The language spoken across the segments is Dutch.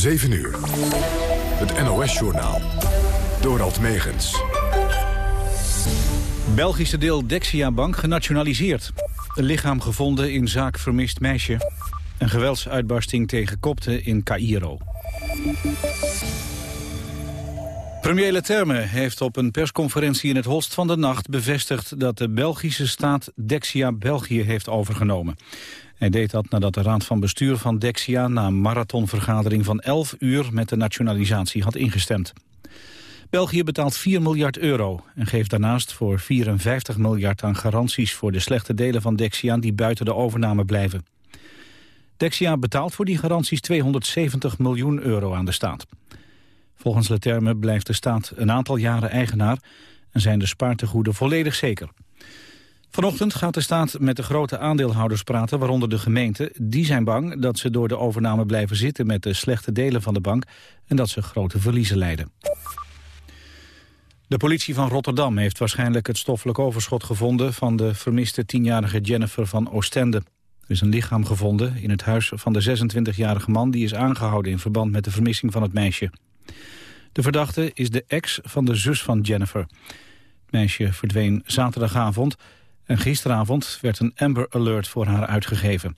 7 uur. Het NOS-journaal. Dorald Megens. Belgische deel Dexia Bank genationaliseerd. Een lichaam gevonden in zaak vermist meisje. Een geweldsuitbarsting tegen kopten in Cairo. Premier Leterme heeft op een persconferentie in het Holst van de Nacht bevestigd dat de Belgische staat Dexia België heeft overgenomen. Hij deed dat nadat de raad van bestuur van Dexia na een marathonvergadering van 11 uur met de nationalisatie had ingestemd. België betaalt 4 miljard euro en geeft daarnaast voor 54 miljard aan garanties voor de slechte delen van Dexia die buiten de overname blijven. Dexia betaalt voor die garanties 270 miljoen euro aan de staat. Volgens Leterme blijft de staat een aantal jaren eigenaar en zijn de spaartegoeden volledig zeker. Vanochtend gaat de staat met de grote aandeelhouders praten, waaronder de gemeente. Die zijn bang dat ze door de overname blijven zitten met de slechte delen van de bank en dat ze grote verliezen leiden. De politie van Rotterdam heeft waarschijnlijk het stoffelijk overschot gevonden van de vermiste tienjarige Jennifer van Oostende. Er is een lichaam gevonden in het huis van de 26-jarige man die is aangehouden in verband met de vermissing van het meisje. De verdachte is de ex van de zus van Jennifer. Het meisje verdween zaterdagavond en gisteravond werd een Amber Alert voor haar uitgegeven.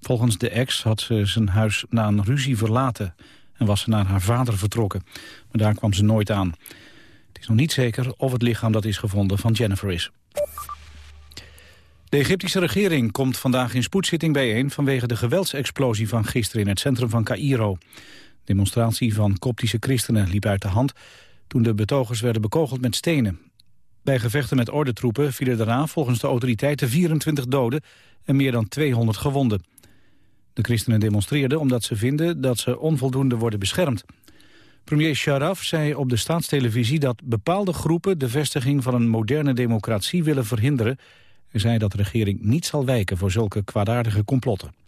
Volgens de ex had ze zijn huis na een ruzie verlaten en was ze naar haar vader vertrokken. Maar daar kwam ze nooit aan. Het is nog niet zeker of het lichaam dat is gevonden van Jennifer is. De Egyptische regering komt vandaag in spoedzitting bijeen... vanwege de geweldsexplosie van gisteren in het centrum van Cairo. De demonstratie van koptische christenen liep uit de hand... toen de betogers werden bekogeld met stenen. Bij gevechten met ordentroepen vielen daarna volgens de autoriteiten 24 doden... en meer dan 200 gewonden. De christenen demonstreerden omdat ze vinden dat ze onvoldoende worden beschermd. Premier Sharaf zei op de staatstelevisie dat bepaalde groepen de vestiging van een moderne democratie willen verhinderen. Hij zei dat de regering niet zal wijken voor zulke kwaadaardige complotten.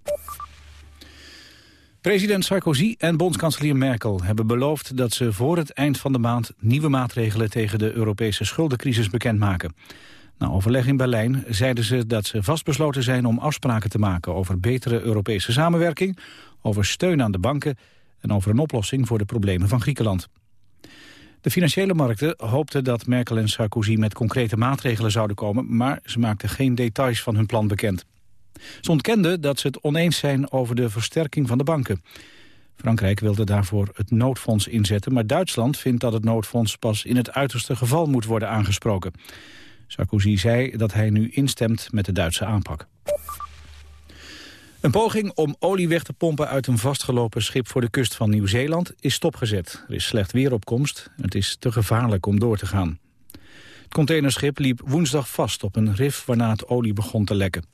President Sarkozy en bondskanselier Merkel hebben beloofd dat ze voor het eind van de maand nieuwe maatregelen tegen de Europese schuldencrisis bekendmaken. Na overleg in Berlijn zeiden ze dat ze vastbesloten zijn om afspraken te maken over betere Europese samenwerking, over steun aan de banken en over een oplossing voor de problemen van Griekenland. De financiële markten hoopten dat Merkel en Sarkozy met concrete maatregelen zouden komen, maar ze maakten geen details van hun plan bekend. Ze ontkenden dat ze het oneens zijn over de versterking van de banken. Frankrijk wilde daarvoor het noodfonds inzetten, maar Duitsland vindt dat het noodfonds pas in het uiterste geval moet worden aangesproken. Sarkozy zei dat hij nu instemt met de Duitse aanpak. Een poging om olie weg te pompen uit een vastgelopen schip voor de kust van Nieuw-Zeeland is stopgezet. Er is slecht weeropkomst en het is te gevaarlijk om door te gaan. Het containerschip liep woensdag vast op een rif waarna het olie begon te lekken.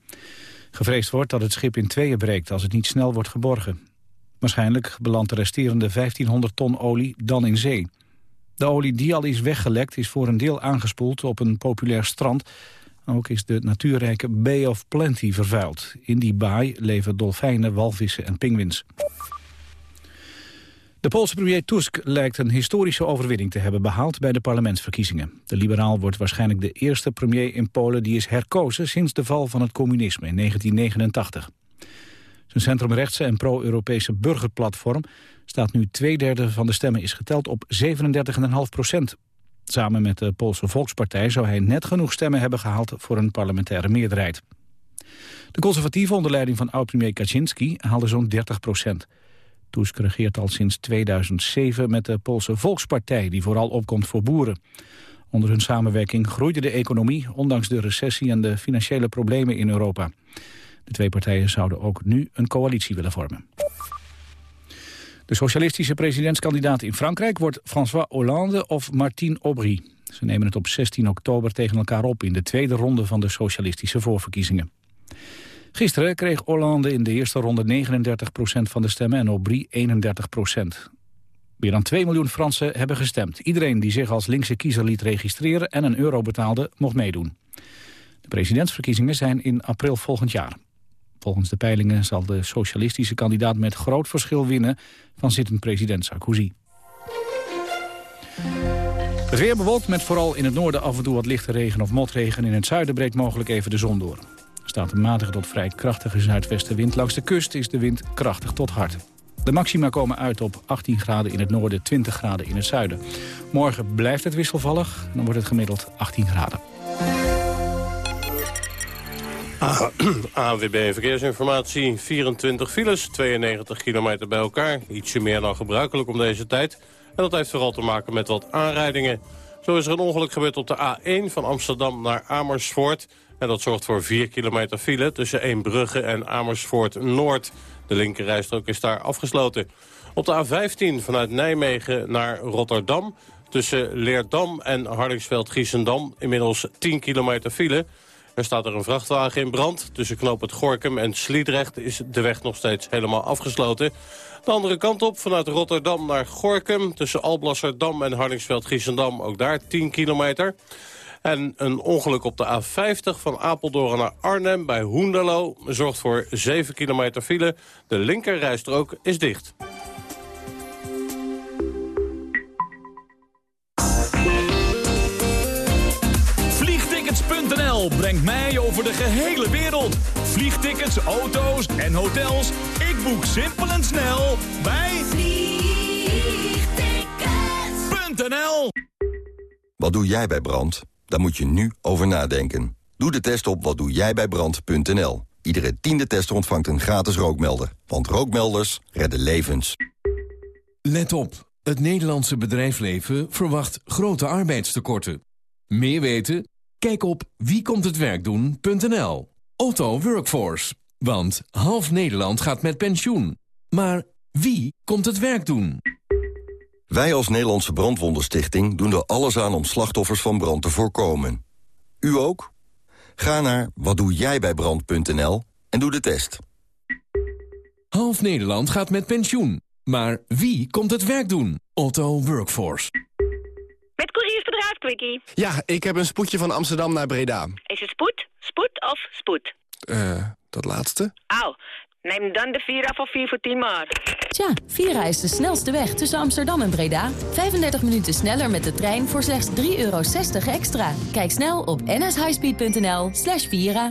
Gevreesd wordt dat het schip in tweeën breekt als het niet snel wordt geborgen. Waarschijnlijk belandt de resterende 1500 ton olie dan in zee. De olie die al is weggelekt is voor een deel aangespoeld op een populair strand ook is de natuurrijke Bay of Plenty vervuild. In die baai leven dolfijnen, walvissen en pinguïns. De Poolse premier Tusk lijkt een historische overwinning te hebben behaald bij de parlementsverkiezingen. De liberaal wordt waarschijnlijk de eerste premier in Polen die is herkozen sinds de val van het communisme in 1989. Zijn centrumrechtse en pro-Europese burgerplatform staat nu twee derde van de stemmen is geteld op 37,5 procent. Samen met de Poolse Volkspartij zou hij net genoeg stemmen hebben gehaald voor een parlementaire meerderheid. De conservatieven onder leiding van oud-premier Kaczynski haalden zo'n 30 procent. Tusk regeert al sinds 2007 met de Poolse Volkspartij... die vooral opkomt voor boeren. Onder hun samenwerking groeide de economie... ondanks de recessie en de financiële problemen in Europa. De twee partijen zouden ook nu een coalitie willen vormen. De socialistische presidentskandidaat in Frankrijk wordt François Hollande of Martine Aubry. Ze nemen het op 16 oktober tegen elkaar op in de tweede ronde van de socialistische voorverkiezingen. Gisteren kreeg Hollande in de eerste ronde 39% van de stemmen en Aubry 31% Meer dan 2 miljoen Fransen hebben gestemd. Iedereen die zich als linkse kiezer liet registreren en een euro betaalde, mocht meedoen. De presidentsverkiezingen zijn in april volgend jaar. Volgens de peilingen zal de socialistische kandidaat met groot verschil winnen van zittend president Sarkozy. Het weer bewolkt met vooral in het noorden af en toe wat lichte regen of motregen. In het zuiden breekt mogelijk even de zon door. Staat een matige tot vrij krachtige zuidwestenwind. Langs de kust is de wind krachtig tot hard. De maxima komen uit op 18 graden in het noorden, 20 graden in het zuiden. Morgen blijft het wisselvallig, dan wordt het gemiddeld 18 graden. ANWB Verkeersinformatie, 24 files, 92 kilometer bij elkaar. Ietsje meer dan gebruikelijk om deze tijd. En dat heeft vooral te maken met wat aanrijdingen. Zo is er een ongeluk gebeurd op de A1 van Amsterdam naar Amersfoort. En dat zorgt voor 4 kilometer file tussen Eembrugge en Amersfoort Noord. De linkerrijstrook is daar afgesloten. Op de A15 vanuit Nijmegen naar Rotterdam... tussen Leerdam en Hardingsveld-Giessendam inmiddels 10 kilometer file... Er staat er een vrachtwagen in brand. Tussen knoop het Gorkum en Sliedrecht is de weg nog steeds helemaal afgesloten. De andere kant op, vanuit Rotterdam naar Gorkum... tussen Alblasserdam en Hardingsveld-Giessendam, ook daar 10 kilometer. En een ongeluk op de A50 van Apeldoorn naar Arnhem bij Hoenderlo... zorgt voor 7 kilometer file. De linkerrijstrook is dicht. Vliegtickets.nl brengt mij over de gehele wereld. Vliegtickets, auto's en hotels. Ik boek simpel en snel bij Vliegtickets.nl Wat doe jij bij brand? Daar moet je nu over nadenken. Doe de test op watdoejijbijbrand.nl. Iedere tiende tester ontvangt een gratis rookmelder. Want rookmelders redden levens. Let op. Het Nederlandse bedrijfsleven verwacht grote arbeidstekorten. Meer weten? Kijk op wiekomthetwerkdoen.nl. Otto Workforce. Want half Nederland gaat met pensioen. Maar wie komt het werk doen? Wij als Nederlandse Brandwondenstichting doen er alles aan om slachtoffers van brand te voorkomen. U ook? Ga naar watdoejijbijbrand.nl en doe de test. Half Nederland gaat met pensioen. Maar wie komt het werk doen? Otto Workforce. Met couriersbedrijf Quickie. Ja, ik heb een spoedje van Amsterdam naar Breda. Is het spoed, spoed of spoed? Eh, dat laatste? Au, neem dan de Vira voor 4 voor 10 maar. Tja, Vira is de snelste weg tussen Amsterdam en Breda. 35 minuten sneller met de trein voor slechts 3,60 euro extra. Kijk snel op nshighspeed.nl slash Vira.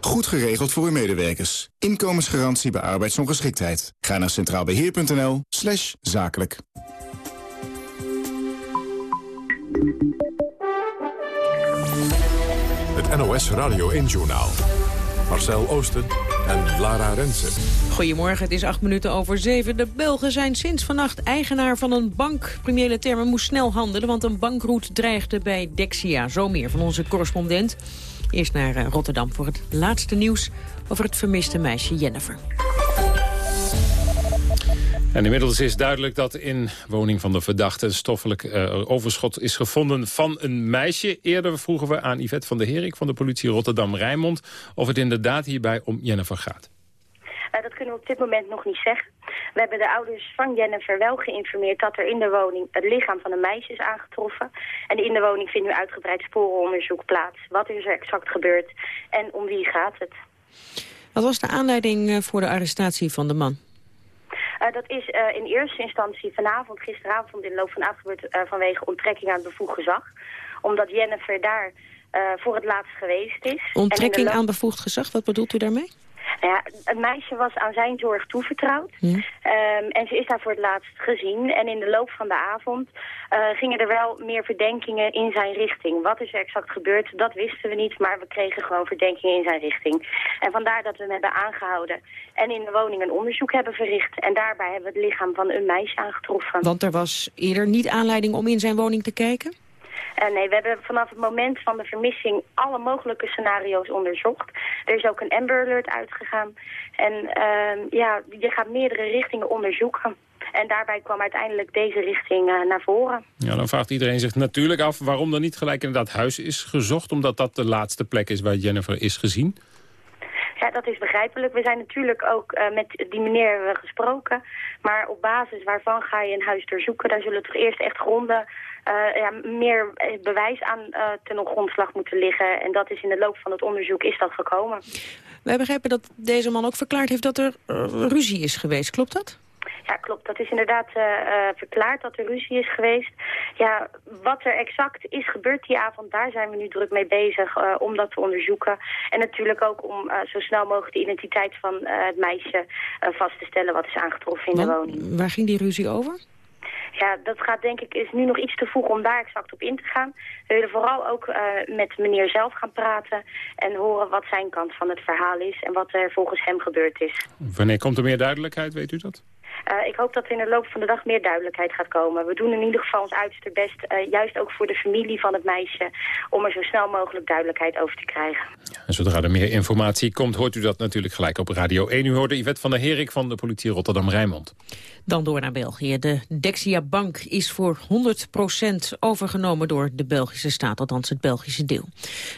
Goed geregeld voor uw medewerkers. Inkomensgarantie bij arbeidsongeschiktheid. Ga naar centraalbeheer.nl slash zakelijk. Het NOS Radio 1-journaal. Marcel Oosten en Lara Rensen. Goedemorgen, het is acht minuten over zeven. De Belgen zijn sinds vannacht eigenaar van een bank. Premier Leterme moest snel handelen, want een bankroet dreigde bij Dexia. Zo meer van onze correspondent. Eerst naar eh, Rotterdam voor het laatste nieuws over het vermiste meisje Jennifer. En inmiddels is duidelijk dat in woning van de verdachte... een stoffelijk uh, overschot is gevonden van een meisje. Eerder vroegen we aan Yvette van der Herik van de politie Rotterdam-Rijnmond... of het inderdaad hierbij om Jennifer gaat. Uh, dat kunnen we op dit moment nog niet zeggen. We hebben de ouders van Jennifer wel geïnformeerd dat er in de woning het lichaam van een meisje is aangetroffen. En in de woning vindt nu uitgebreid sporenonderzoek plaats. Wat is er exact gebeurd en om wie gaat het? Wat was de aanleiding eh, voor de arrestatie van de man? Uh, dat is uh, in eerste instantie vanavond, gisteravond in de loop van avond gebeurd uh, vanwege onttrekking aan het bevoegd gezag. Omdat Jennifer daar voor het laatst geweest is. Onttrekking aan bevoegd gezag, wat bedoelt u daarmee? Nou ja, het meisje was aan zijn zorg toevertrouwd. Hm. Um, en ze is daar voor het laatst gezien. En in de loop van de avond uh, gingen er wel meer verdenkingen in zijn richting. Wat is er exact gebeurd, dat wisten we niet. Maar we kregen gewoon verdenkingen in zijn richting. En vandaar dat we hem hebben aangehouden. En in de woning een onderzoek hebben verricht. En daarbij hebben we het lichaam van een meisje aangetroffen. Want er was eerder niet aanleiding om in zijn woning te kijken? Uh, nee, we hebben vanaf het moment van de vermissing alle mogelijke scenario's onderzocht. Er is ook een Amber Alert uitgegaan. En uh, ja, je gaat meerdere richtingen onderzoeken. En daarbij kwam uiteindelijk deze richting uh, naar voren. Ja, dan vraagt iedereen zich natuurlijk af waarom er niet gelijk in dat huis is gezocht. Omdat dat de laatste plek is waar Jennifer is gezien. Ja, dat is begrijpelijk. We zijn natuurlijk ook uh, met die meneer we gesproken. Maar op basis waarvan ga je een huis doorzoeken? Daar zullen toch eerst echt gronden, uh, ja, meer bewijs aan uh, ten grondslag moeten liggen. En dat is in de loop van het onderzoek is dat gekomen. Wij begrijpen dat deze man ook verklaard heeft dat er ruzie is geweest. Klopt dat? Ja, klopt. Dat is inderdaad uh, verklaard dat er ruzie is geweest. Ja, wat er exact is gebeurd die avond, daar zijn we nu druk mee bezig uh, om dat te onderzoeken. En natuurlijk ook om zo snel mogelijk de identiteit van het meisje vast te stellen wat is aangetroffen in de woning. Waar ging die ruzie over? Ja, dat gaat denk ik, is nu nog iets te vroeg om daar exact op in te gaan. We willen vooral ook uh, met meneer zelf gaan praten en horen wat zijn kant van het verhaal is en wat er volgens hem gebeurd is. Wanneer komt er meer duidelijkheid, weet u dat? Uh, ik hoop dat er in de loop van de dag meer duidelijkheid gaat komen. We doen in ieder geval ons uiterste best, uh, juist ook voor de familie van het meisje... om er zo snel mogelijk duidelijkheid over te krijgen. En zodra er meer informatie komt, hoort u dat natuurlijk gelijk op Radio 1. U hoorde Yvette van der Herik van de politie Rotterdam-Rijnmond. Dan door naar België. De Dexia Bank is voor 100% overgenomen door de Belgische staat, althans het Belgische deel.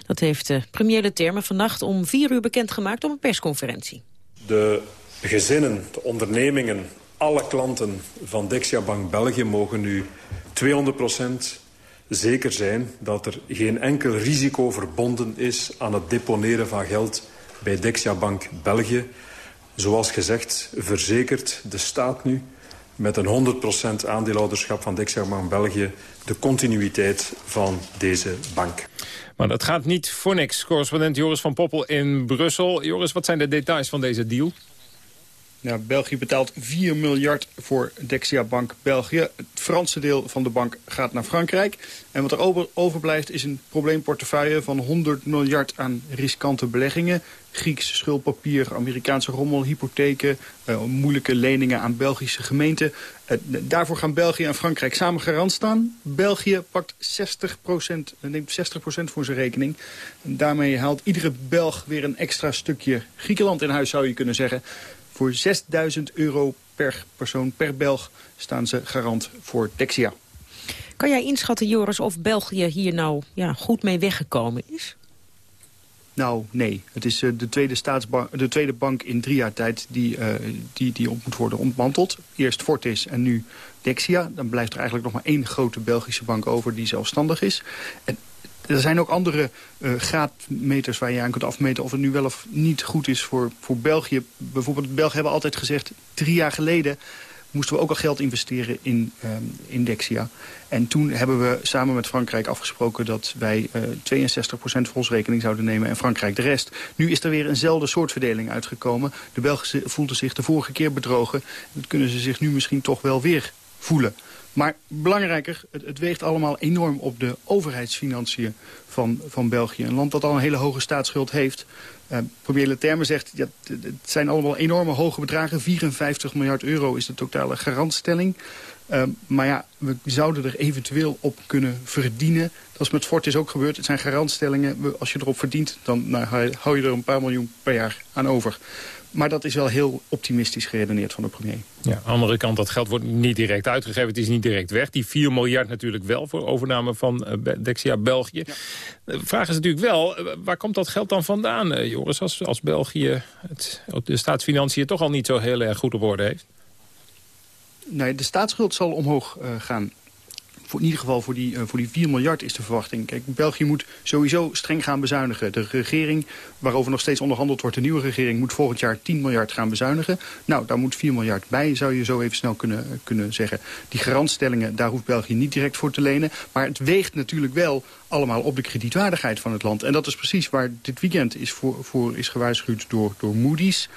Dat heeft de premier de termen vannacht om vier uur bekendgemaakt op een persconferentie. De gezinnen, de ondernemingen alle klanten van Dexia Bank België mogen nu 200% zeker zijn dat er geen enkel risico verbonden is aan het deponeren van geld bij Dexia Bank België. Zoals gezegd verzekert de staat nu met een 100% aandeelhouderschap van Dexia Bank België de continuïteit van deze bank. Maar dat gaat niet voor niks. Correspondent Joris van Poppel in Brussel. Joris, wat zijn de details van deze deal? Nou, België betaalt 4 miljard voor Dexia Bank België. Het Franse deel van de bank gaat naar Frankrijk. En wat er over, overblijft is een probleemportefeuille van 100 miljard aan riskante beleggingen. Grieks schuldpapier, Amerikaanse rommel, hypotheken, uh, moeilijke leningen aan Belgische gemeenten. Uh, daarvoor gaan België en Frankrijk samen garant staan. België pakt 60 neemt 60% voor zijn rekening. En daarmee haalt iedere Belg weer een extra stukje Griekenland in huis, zou je kunnen zeggen. Voor 6000 euro per persoon per Belg staan ze garant voor Dexia. Kan jij inschatten, Joris, of België hier nou ja, goed mee weggekomen is? Nou, nee. Het is uh, de, tweede staatsbank, de tweede bank in drie jaar tijd die, uh, die, die op moet worden ontmanteld. Eerst Fortis en nu Dexia. Dan blijft er eigenlijk nog maar één grote Belgische bank over die zelfstandig is. En er zijn ook andere uh, graadmeters waar je aan kunt afmeten... of het nu wel of niet goed is voor, voor België. Bijvoorbeeld, de Belgen hebben altijd gezegd... drie jaar geleden moesten we ook al geld investeren in, um, in Dexia. En toen hebben we samen met Frankrijk afgesproken... dat wij uh, 62% voor ons rekening zouden nemen en Frankrijk de rest. Nu is er weer eenzelfde soort verdeling uitgekomen. De Belgen voelden zich de vorige keer bedrogen. Dat kunnen ze zich nu misschien toch wel weer voelen. Maar belangrijker, het, het, weegt allemaal enorm op de overheidsfinanciën van, van België. Een land dat al een hele hoge staatsschuld heeft. Uh, premier Leterme zegt, ja, het zijn allemaal enorme hoge bedragen. 54 miljard euro is de totale garantstelling. Uh, maar ja, we zouden er eventueel op kunnen verdienen. Dat is met Fortis ook gebeurd. Het zijn garantstellingen. Als je erop verdient, dan nou, hou je er een paar miljoen per jaar aan over. Maar dat is wel heel optimistisch geredeneerd van de premier. Ja, aan de andere kant, dat geld wordt niet direct uitgegeven. Het is niet direct weg. Die 4 miljard natuurlijk wel voor overname van uh, Dexia België. De vraag is natuurlijk wel, uh, waar komt dat geld dan vandaan, uh, Joris? Als, als België het, de staatsfinanciën toch al niet zo heel erg goed op orde heeft? Nee, de staatsschuld zal omhoog gaan voor in ieder geval voor die, uh, voor die 4 miljard is de verwachting. Kijk, België moet sowieso streng gaan bezuinigen. De regering, waarover nog steeds onderhandeld wordt, de nieuwe regering... moet volgend jaar 10 miljard gaan bezuinigen. Nou, daar moet 4 miljard bij, zou je zo even snel kunnen, kunnen zeggen. Die garantstellingen, daar hoeft België niet direct voor te lenen. Maar het weegt natuurlijk wel allemaal op de kredietwaardigheid van het land. En dat is precies waar dit weekend is voor, voor is gewaarschuwd door, door Moody's.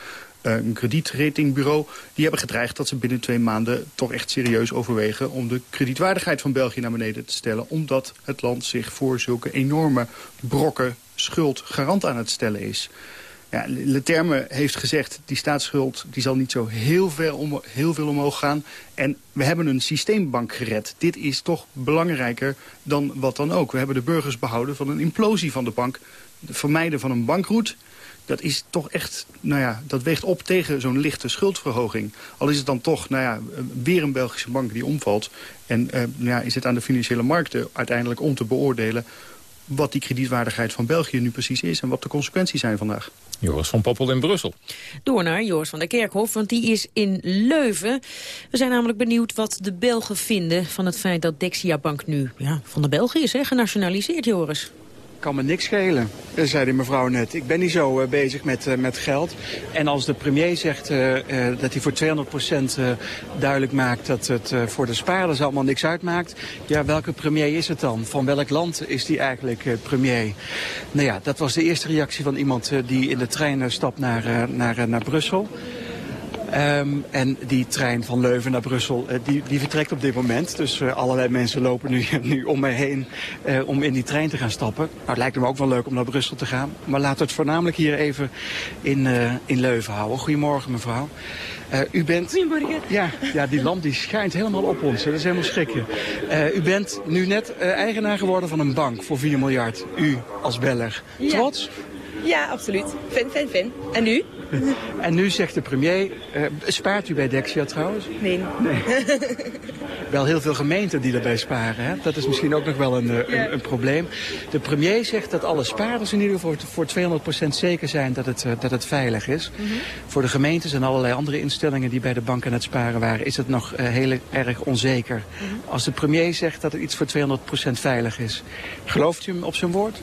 Eh, een kredietratingbureau... die hebben gedreigd dat ze binnen twee maanden toch echt serieus overwegen... om de kredietwaardigheid van België naar beneden te stellen... omdat het land zich voor zulke enorme brokken schuld garant aan het stellen is. Ja, Leterme heeft gezegd, die staatsschuld die zal niet zo heel, ver om, heel veel omhoog gaan. En we hebben een systeembank gered. Dit is toch belangrijker dan wat dan ook. We hebben de burgers behouden van een implosie van de bank. Het vermijden van een bankroet dat is toch echt, nou ja, dat weegt op tegen zo'n lichte schuldverhoging. Al is het dan toch, nou ja, weer een Belgische bank die omvalt. En uh, nou ja, is het aan de financiële markten uiteindelijk om te beoordelen wat die kredietwaardigheid van België nu precies is... en wat de consequenties zijn vandaag. Joris van Poppel in Brussel. Door naar Joris van der Kerkhof, want die is in Leuven. We zijn namelijk benieuwd wat de Belgen vinden van het feit dat Dexia Bank nu ja, van de Belgen is, hè, genationaliseerd, Joris kan me niks schelen, zei die mevrouw net. Ik ben niet zo uh, bezig met, uh, met geld. En als de premier zegt dat hij voor 200% duidelijk maakt dat het voor de spaarders allemaal niks uitmaakt. Ja, welke premier is het dan? Van welk land is die eigenlijk premier? Nou ja, dat was de eerste reactie van iemand die in de trein stapt naar, naar, naar Brussel. Um, en die trein van Leuven naar Brussel, uh, die, die vertrekt op dit moment. Dus uh, allerlei mensen lopen nu, nu om me heen uh, om in die trein te gaan stappen. Nou, het lijkt me ook wel leuk om naar Brussel te gaan. Maar laten we het voornamelijk hier even in, in Leuven houden. Goedemorgen mevrouw. u bent... Goedemorgen. Ja, ja, die lamp die schijnt helemaal op ons. Dat is helemaal schrikken. u bent nu net eigenaar geworden van een bank voor 4 miljard. U als Beller. Ja. Trots? Ja, absoluut. Fin, fin, fin. En u? En nu zegt de premier, uh, spaart u bij Dexia trouwens? Nee. nee. wel heel veel gemeenten die erbij sparen. Hè? Dat is misschien ook nog wel een, een, een, probleem. De premier zegt dat alle spaarders in ieder geval voor 200% zeker zijn dat het, uh, dat het veilig is. Mm -hmm. Voor de gemeentes en allerlei andere instellingen die bij de bank aan het sparen waren... is het nog uh, heel erg onzeker. Mm -hmm. Als de premier zegt dat het iets voor 200% veilig is, gelooft u hem op zijn woord?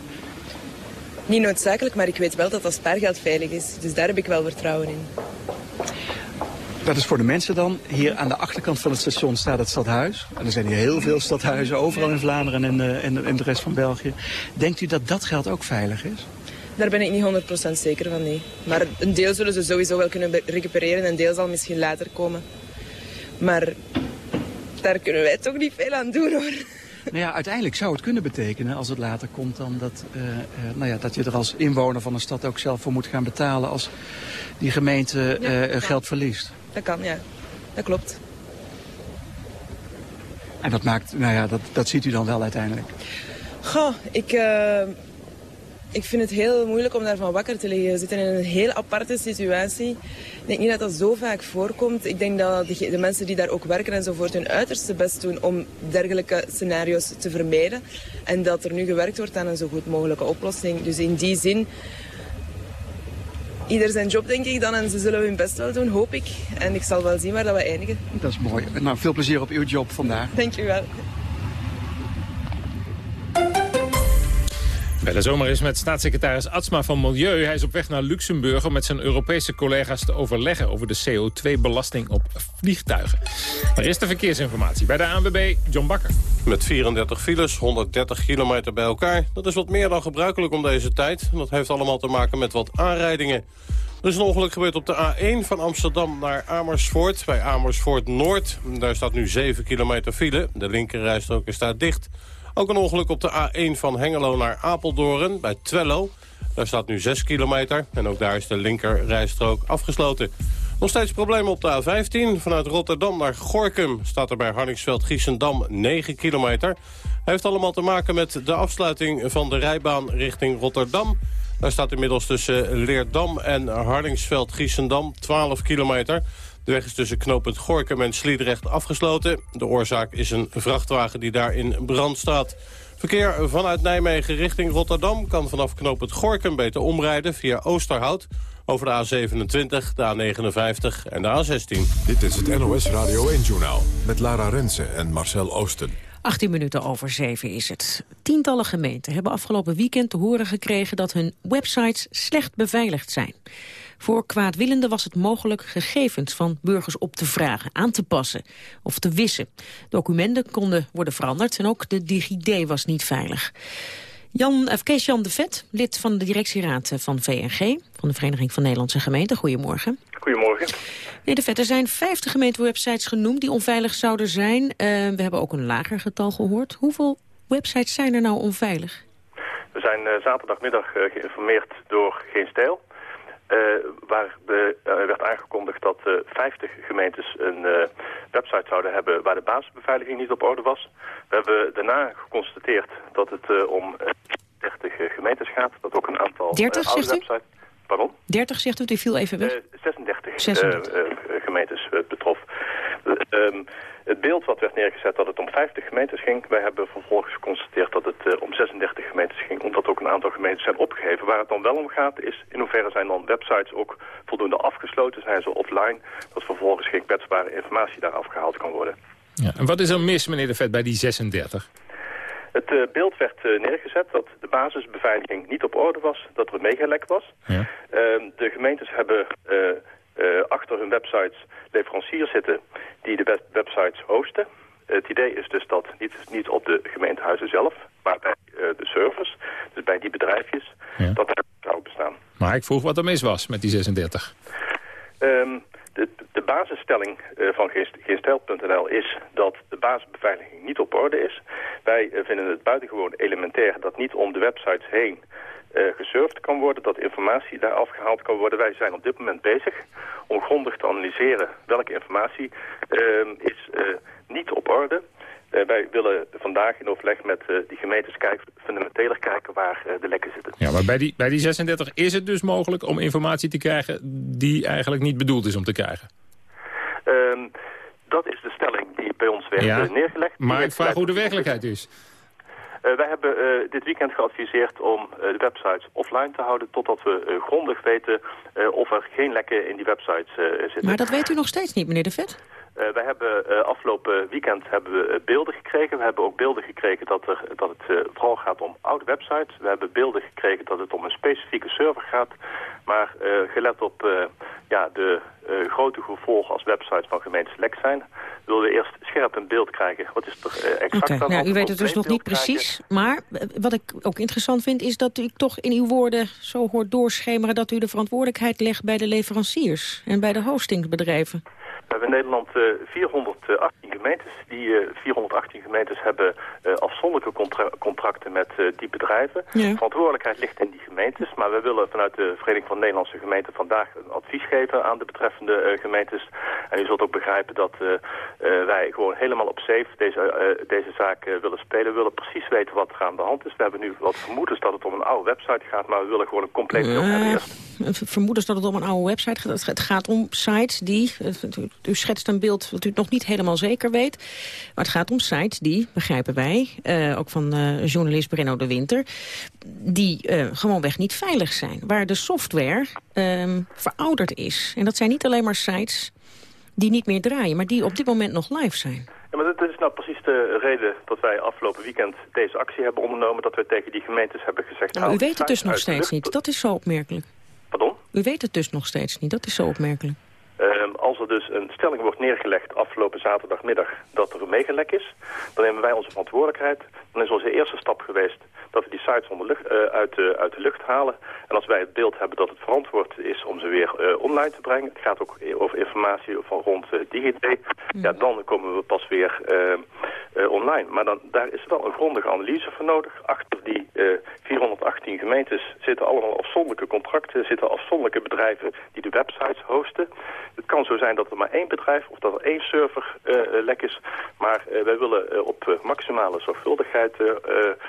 Niet noodzakelijk, maar ik weet wel dat dat spaargeld veilig is. Dus daar heb ik wel vertrouwen in. Dat is voor de mensen dan. Hier aan de achterkant van het station staat het stadhuis. En er zijn hier heel veel stadhuizen, overal in Vlaanderen en, uh, en, en de rest van België. Denkt u dat dat geld ook veilig is? Daar ben ik niet 100% zeker van, nee. Maar een deel zullen ze sowieso wel kunnen recupereren. Een deel zal misschien later komen. Maar daar kunnen wij toch niet veel aan doen, hoor. Nou ja, uiteindelijk zou het kunnen betekenen, als het later komt, dan dat, uh, uh, nou ja, dat je er als inwoner van een stad ook zelf voor moet gaan betalen als die gemeente uh, ja, geld verliest. Dat kan, ja. Dat klopt. En dat maakt, nou ja, dat, dat ziet u dan wel uiteindelijk. Goh, ik, ik vind het heel moeilijk om daarvan wakker te liggen. We zitten in een heel aparte situatie. Ik denk niet dat dat zo vaak voorkomt. Ik denk dat de, de, mensen die daar ook werken enzovoort hun uiterste best doen om dergelijke scenario's te vermijden. En dat er nu gewerkt wordt aan een zo goed mogelijke oplossing. Dus in die zin, ieder zijn job denk ik dan en ze zullen hun best wel doen, hoop ik. En ik zal wel zien waar dat we eindigen. Dat is mooi. Nou, veel plezier op uw job vandaag. Dank u wel. Belle Zomer is met staatssecretaris Atsma van Milieu. Hij is op weg naar Luxemburg om met zijn Europese collega's te overleggen... over de CO2-belasting op vliegtuigen. Maar eerst de verkeersinformatie bij de ANWB, John Bakker. Met 34 files, 130 kilometer bij elkaar. Dat is wat meer dan gebruikelijk om deze tijd. Dat heeft allemaal te maken met wat aanrijdingen. Er is een ongeluk gebeurd op de A1 van Amsterdam naar Amersfoort. Bij Amersfoort Noord. Daar staat nu 7 kilometer file. De linkerrijstrook is daar dicht. Ook een ongeluk op de A1 van Hengelo naar Apeldoorn bij Twello. Daar staat nu 6 kilometer en ook daar is de linker rijstrook afgesloten. Nog steeds problemen op de A15. Vanuit Rotterdam naar Gorkum staat er bij Harningsveld-Giessendam 9 kilometer. Heeft allemaal te maken met de afsluiting van de rijbaan richting Rotterdam. Daar staat inmiddels tussen Leerdam en Harningsveld-Giessendam 12 kilometer. De weg is tussen knooppunt Gorkum en Sliedrecht afgesloten. De oorzaak is een vrachtwagen die daar in brand staat. Verkeer vanuit Nijmegen richting Rotterdam kan vanaf knooppunt Gorkum beter omrijden via Oosterhout over de A27, de A59 en de A16. Dit is het NOS Radio 1-journaal met Lara Rensen en Marcel Oosten. 18 minuten over 7 is het. Tientallen gemeenten hebben afgelopen weekend te horen gekregen... dat hun websites slecht beveiligd zijn. Voor kwaadwillenden was het mogelijk gegevens van burgers op te vragen, aan te passen of te wissen. Documenten konden worden veranderd en ook de DigiD was niet veilig. Jan, uh, Kees Jan de Vet, lid van de directieraad van VNG, van de Vereniging van Nederlandse Gemeenten. Goedemorgen. Goedemorgen. Meneer de Vet, er zijn 50 gemeentenwebsites genoemd die onveilig zouden zijn. Uh, we hebben ook een lager getal gehoord. Hoeveel websites zijn er nou onveilig? We zijn uh, zaterdagmiddag geïnformeerd door Geen Stijl. Uh, waar de, uh, werd aangekondigd dat uh, 50 gemeentes een website zouden hebben waar de basisbeveiliging niet op orde was. We hebben daarna geconstateerd dat het om 30 gemeentes gaat. Dat ook een aantal 30, oude websites... Pardon? 30 zegt u, die viel even weg. 36, 36. gemeentes betrof. Um, het beeld wat werd neergezet dat het om 50 gemeentes ging. Wij hebben vervolgens geconstateerd dat het om 36 gemeentes ging. Omdat ook een aantal gemeentes zijn opgegeven. Waar het dan wel om gaat is in hoeverre zijn dan websites ook voldoende afgesloten. Zijn ze offline. Dat vervolgens geen kwetsbare informatie daar afgehaald kan worden. Ja, en wat is er mis, meneer De Vet, bij die 36? Het uh, beeld werd uh, neergezet dat de basisbeveiliging niet op orde was, dat er een megalek was. Ja. Uh, de gemeentes hebben achter hun websites leveranciers zitten die de web websites hosten. Het idee is dus dat niet, niet op de gemeentehuizen zelf, maar bij de servers, dus bij die bedrijfjes, ja. dat er zou bestaan. Maar ik vroeg wat er mis was met die 36. Um, de, de basisstelling uh, van geenstijl.nl is dat de basisbeveiliging niet op orde is. Wij uh, vinden het buitengewoon elementair dat niet om de websites heen uh, gesurfd kan worden, dat informatie daar afgehaald kan worden. Wij zijn op dit moment bezig om grondig te analyseren welke informatie ehm, is niet op orde uh, wij willen vandaag in overleg met uh, die gemeentes kijken, fundamenteler kijken waar uh, de lekken zitten. Ja, maar bij die, bij die 36 is het dus mogelijk om informatie te krijgen die eigenlijk niet bedoeld is om te krijgen? Um, dat is de stelling die bij ons werd ja, neergelegd. Maar ik vraag hoe de werkelijkheid is. Uh, wij hebben uh, dit weekend geadviseerd om uh, de websites offline te houden... totdat we grondig weten of er geen lekken in die websites zitten. Maar dat weet u nog steeds niet, meneer De Vet? Uh, wij hebben uh, afgelopen weekend hebben we uh, beelden gekregen. We hebben ook beelden gekregen dat, er, dat het vooral gaat om oude websites. We hebben beelden gekregen dat het om een specifieke server gaat. Maar gelet op ja, de grote gevolgen als websites van gemeentes lek zijn... willen we eerst scherp een beeld krijgen. Wat is er exact okay, nou, U weet het dus nog niet precies. Maar wat ik ook interessant vind is dat u toch in uw woorden zo hoort doorschemeren... dat u de verantwoordelijkheid legt bij de leveranciers en bij de hostingsbedrijven. We hebben in Nederland uh, 418 gemeentes. Die uh, 418 gemeentes hebben uh, afzonderlijke contra contracten met die bedrijven. Ja. Verantwoordelijkheid ligt in die gemeentes. Maar we willen vanuit de Vereniging van Nederlandse Gemeenten vandaag een advies geven aan de betreffende gemeentes. En u zult ook begrijpen dat wij gewoon helemaal op safe deze, deze zaak willen spelen. We willen precies weten wat er aan de hand is. We hebben nu wat vermoedens dat het om een oude website gaat, maar we willen gewoon een compleet beeld hebben eerst. Vermoedens dat het om een oude website gaat. Het gaat om sites die u schetst een beeld dat u het nog niet helemaal zeker weet. Maar het gaat om sites die, begrijpen wij, uh, ook van uh, journalist Brenno de Winter... die uh, gewoonweg niet veilig zijn. Waar de software ehm, verouderd is. En dat zijn niet alleen maar sites die niet meer draaien... maar die op dit moment nog live zijn. Ja, maar dat is nou precies de reden dat wij afgelopen weekend deze actie hebben ondernomen. Dat wij tegen die gemeentes hebben gezegd... Nou, u weet het dus nog steeds niet. Dat is zo opmerkelijk. Pardon? U weet het dus nog steeds niet. Dat is zo opmerkelijk. Als er dus een stelling wordt neergelegd afgelopen zaterdagmiddag dat er een megalek is, dan nemen wij onze verantwoordelijkheid. Dan is onze eerste stap geweest dat we die sites onder lucht, uh, uit, de, uit de lucht halen. En als wij het beeld hebben dat het verantwoord is om ze weer uh, online te brengen, het gaat ook over informatie van rond DigiD, mm. ja, dan komen we pas weer online. Maar dan, daar is wel een grondige analyse voor nodig. Achter die 418 gemeentes zitten allemaal afzonderlijke contracten, zitten afzonderlijke bedrijven die de websites hosten. Het kan zo zijn dat er maar één bedrijf of dat er één server uh, lek is. Maar uh, wij willen uh, op maximale zorgvuldigheid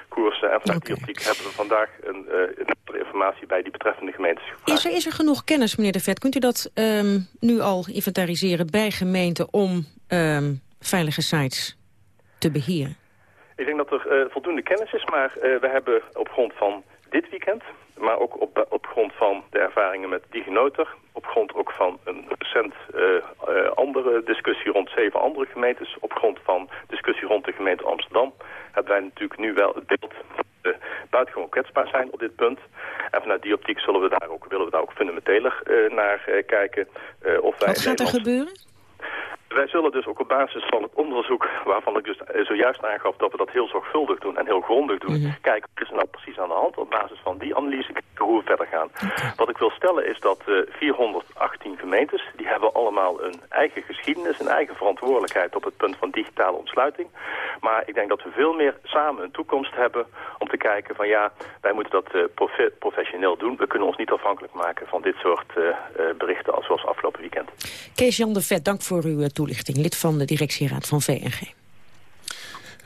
koersen. En okay. hebben we vandaag een, een informatie bij die betreffende gemeentes gevraagd. Is er, is er genoeg kennis, meneer De Vet? Kunt u dat um, nu al inventariseren bij gemeenten om um, veilige sites te beheren? Ik denk dat er voldoende kennis is, maar we hebben op grond van dit weekend maar ook op, op grond van de ervaringen met DigiNoter, op grond ook van een recent uh, andere discussie rond zeven andere gemeentes, op grond van discussie rond de gemeente Amsterdam, hebben wij natuurlijk nu wel het beeld buitengewoon kwetsbaar zijn op dit punt. En vanuit die optiek zullen we daar ook, willen we daar ook fundamenteler uh, naar kijken. of wij Wat gaat er gebeuren? Wij zullen dus ook op basis van het onderzoek, waarvan ik dus zojuist aangaf dat we dat heel zorgvuldig doen en heel grondig doen, mm -hmm. kijken wat is er nou precies aan de hand. Op basis van die analyse kijken hoe we verder gaan. Okay. Wat ik wil stellen is dat uh, 418 gemeentes, die hebben allemaal een eigen geschiedenis, een eigen verantwoordelijkheid op het punt van digitale ontsluiting. Maar ik denk dat we veel meer samen een toekomst hebben om te kijken van ja, wij moeten dat uh, profe professioneel doen. We kunnen ons niet afhankelijk maken van dit soort uh, berichten als zoals afgelopen weekend. Kees-Jan de Vet, dank voor uw toelichting. Lid van de directieraad van VNG.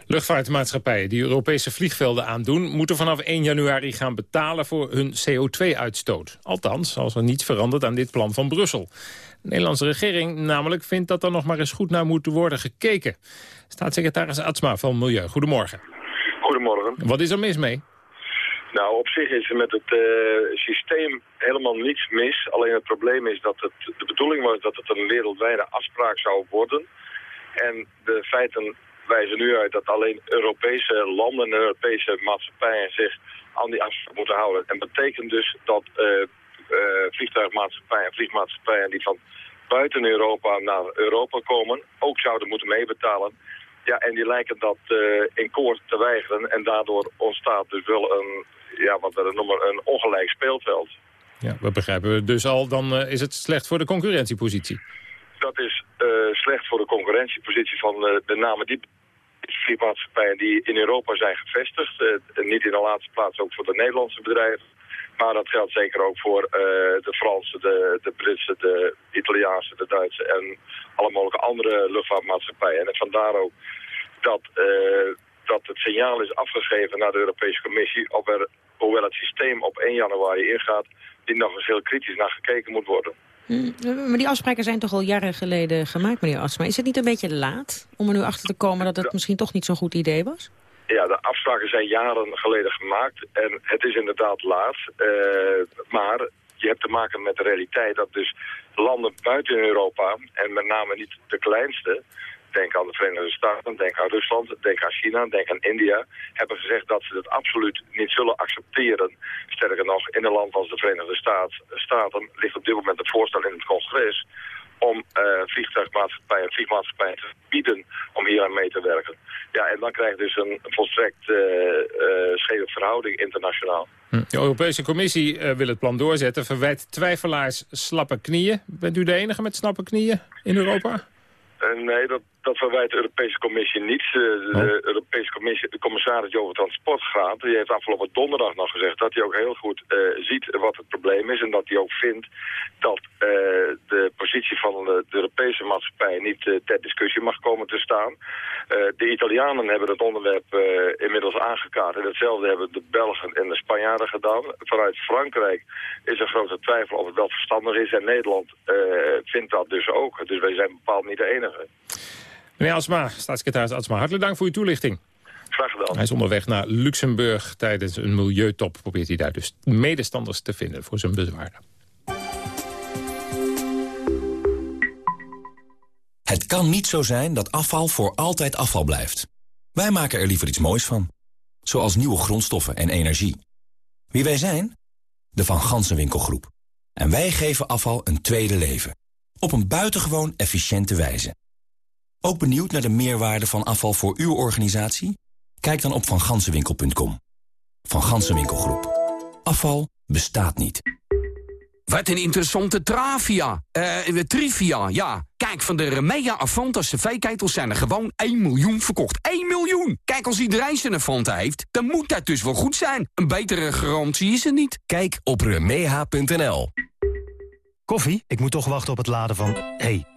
Luchtvaartmaatschappijen die Europese vliegvelden aandoen... moeten vanaf 1 januari gaan betalen voor hun CO2-uitstoot. Althans, als er niets verandert aan dit plan van Brussel. De Nederlandse regering namelijk vindt dat er nog maar eens goed naar moet worden gekeken. Staatssecretaris Atsma van Milieu, goedemorgen. Goedemorgen. Wat is er mis mee? Nou, op zich is er met het uh, systeem helemaal niets mis. Alleen het probleem is dat het, de bedoeling was dat het een wereldwijde afspraak zou worden. En de feiten wijzen nu uit dat alleen Europese landen en Europese maatschappijen zich aan die afspraak moeten houden. En betekent dus dat uh, uh, vliegtuigmaatschappijen, vliegmaatschappijen die van buiten Europa naar Europa komen, ook zouden moeten meebetalen. Ja, en die lijken dat in koord te weigeren. En daardoor ontstaat dus wel een, ja, wat we noemen, een ongelijk speelveld. Ja, we begrijpen dus al, dan uh, is het slecht voor de concurrentiepositie. Dat is uh, slecht voor de concurrentiepositie van met name die vliegmaatschappijen die in Europa zijn gevestigd. niet in de laatste plaats ook voor de Nederlandse bedrijven. Maar dat geldt zeker ook voor uh, de Franse, de, de Britse, de Italiaanse, de Duitse en alle mogelijke andere luchtvaartmaatschappijen. En vandaar ook dat, uh, dat het signaal is afgegeven naar de Europese Commissie... Of er, hoewel het systeem op 1 januari ingaat, die nog eens heel kritisch naar gekeken moet worden. Hmm, maar die afspraken zijn toch al jaren geleden gemaakt, meneer Asma. Is het niet een beetje laat om er nu achter te komen dat het misschien toch niet zo'n goed idee was? Ja, de afspraken zijn jaren geleden gemaakt en het is inderdaad laat. Uh, maar je hebt te maken met de realiteit dat dus landen buiten Europa, en met name niet de kleinste, denk aan de Verenigde Staten, denk aan Rusland, denk aan China, denk aan India, hebben gezegd dat ze het absoluut niet zullen accepteren. Sterker nog, in een land als de Verenigde Staten ligt op dit moment het voorstel in het congres om uh, vliegtuigmaatschappijen en vliegmaatschappijen te bieden om hier aan mee te werken. Ja, en dan krijg je dus een volstrekt uh, uh, scheve verhouding internationaal. Hm. De Europese Commissie wil het plan doorzetten, verwijt twijfelaars slappe knieën. Bent u de enige met slappe knieën in Europa? nee, dat, dat verwijt de Europese Commissie niet. De, de oh. Europese Commissie, de commissaris die over transport gaat, die heeft afgelopen donderdag nog gezegd dat hij ook heel goed uh, ziet wat het probleem is. En dat hij ook vindt dat uh, de positie van de, de Europese maatschappij niet uh, ter discussie mag komen te staan. de Italianen hebben het onderwerp inmiddels aangekaart. En hetzelfde hebben de Belgen en de Spanjaarden gedaan. Vanuit Frankrijk is er grote twijfel of het wel verstandig is. En Nederland vindt dat dus ook. Dus wij zijn bepaald niet de enige. Meneer Asma, staatssecretaris Asma, hartelijk dank voor uw toelichting. Graag gedaan. Hij is onderweg naar Luxemburg tijdens een milieutop. Probeert hij daar dus medestanders te vinden voor zijn bezwaren. Het kan niet zo zijn dat afval voor altijd afval blijft. Wij maken er liever iets moois van. Zoals nieuwe grondstoffen en energie. Wie wij zijn? De Van Gansenwinkelgroep. En wij geven afval een tweede leven. Op een buitengewoon efficiënte wijze. Ook benieuwd naar de meerwaarde van afval voor uw organisatie? Kijk dan op vangansenwinkel.com. Van Gansenwinkelgroep. Afval bestaat niet. Wat een interessante travia. Eh, trivia, ja. Kijk, van de Remea Avanta cv-ketels zijn er gewoon 1 miljoen verkocht. 1 miljoen! Kijk, als iedereen zijn Avanta heeft, dan moet dat dus wel goed zijn. Een betere garantie is er niet. Kijk op remea.nl. Koffie? Ik moet toch wachten op het laden van... Hey.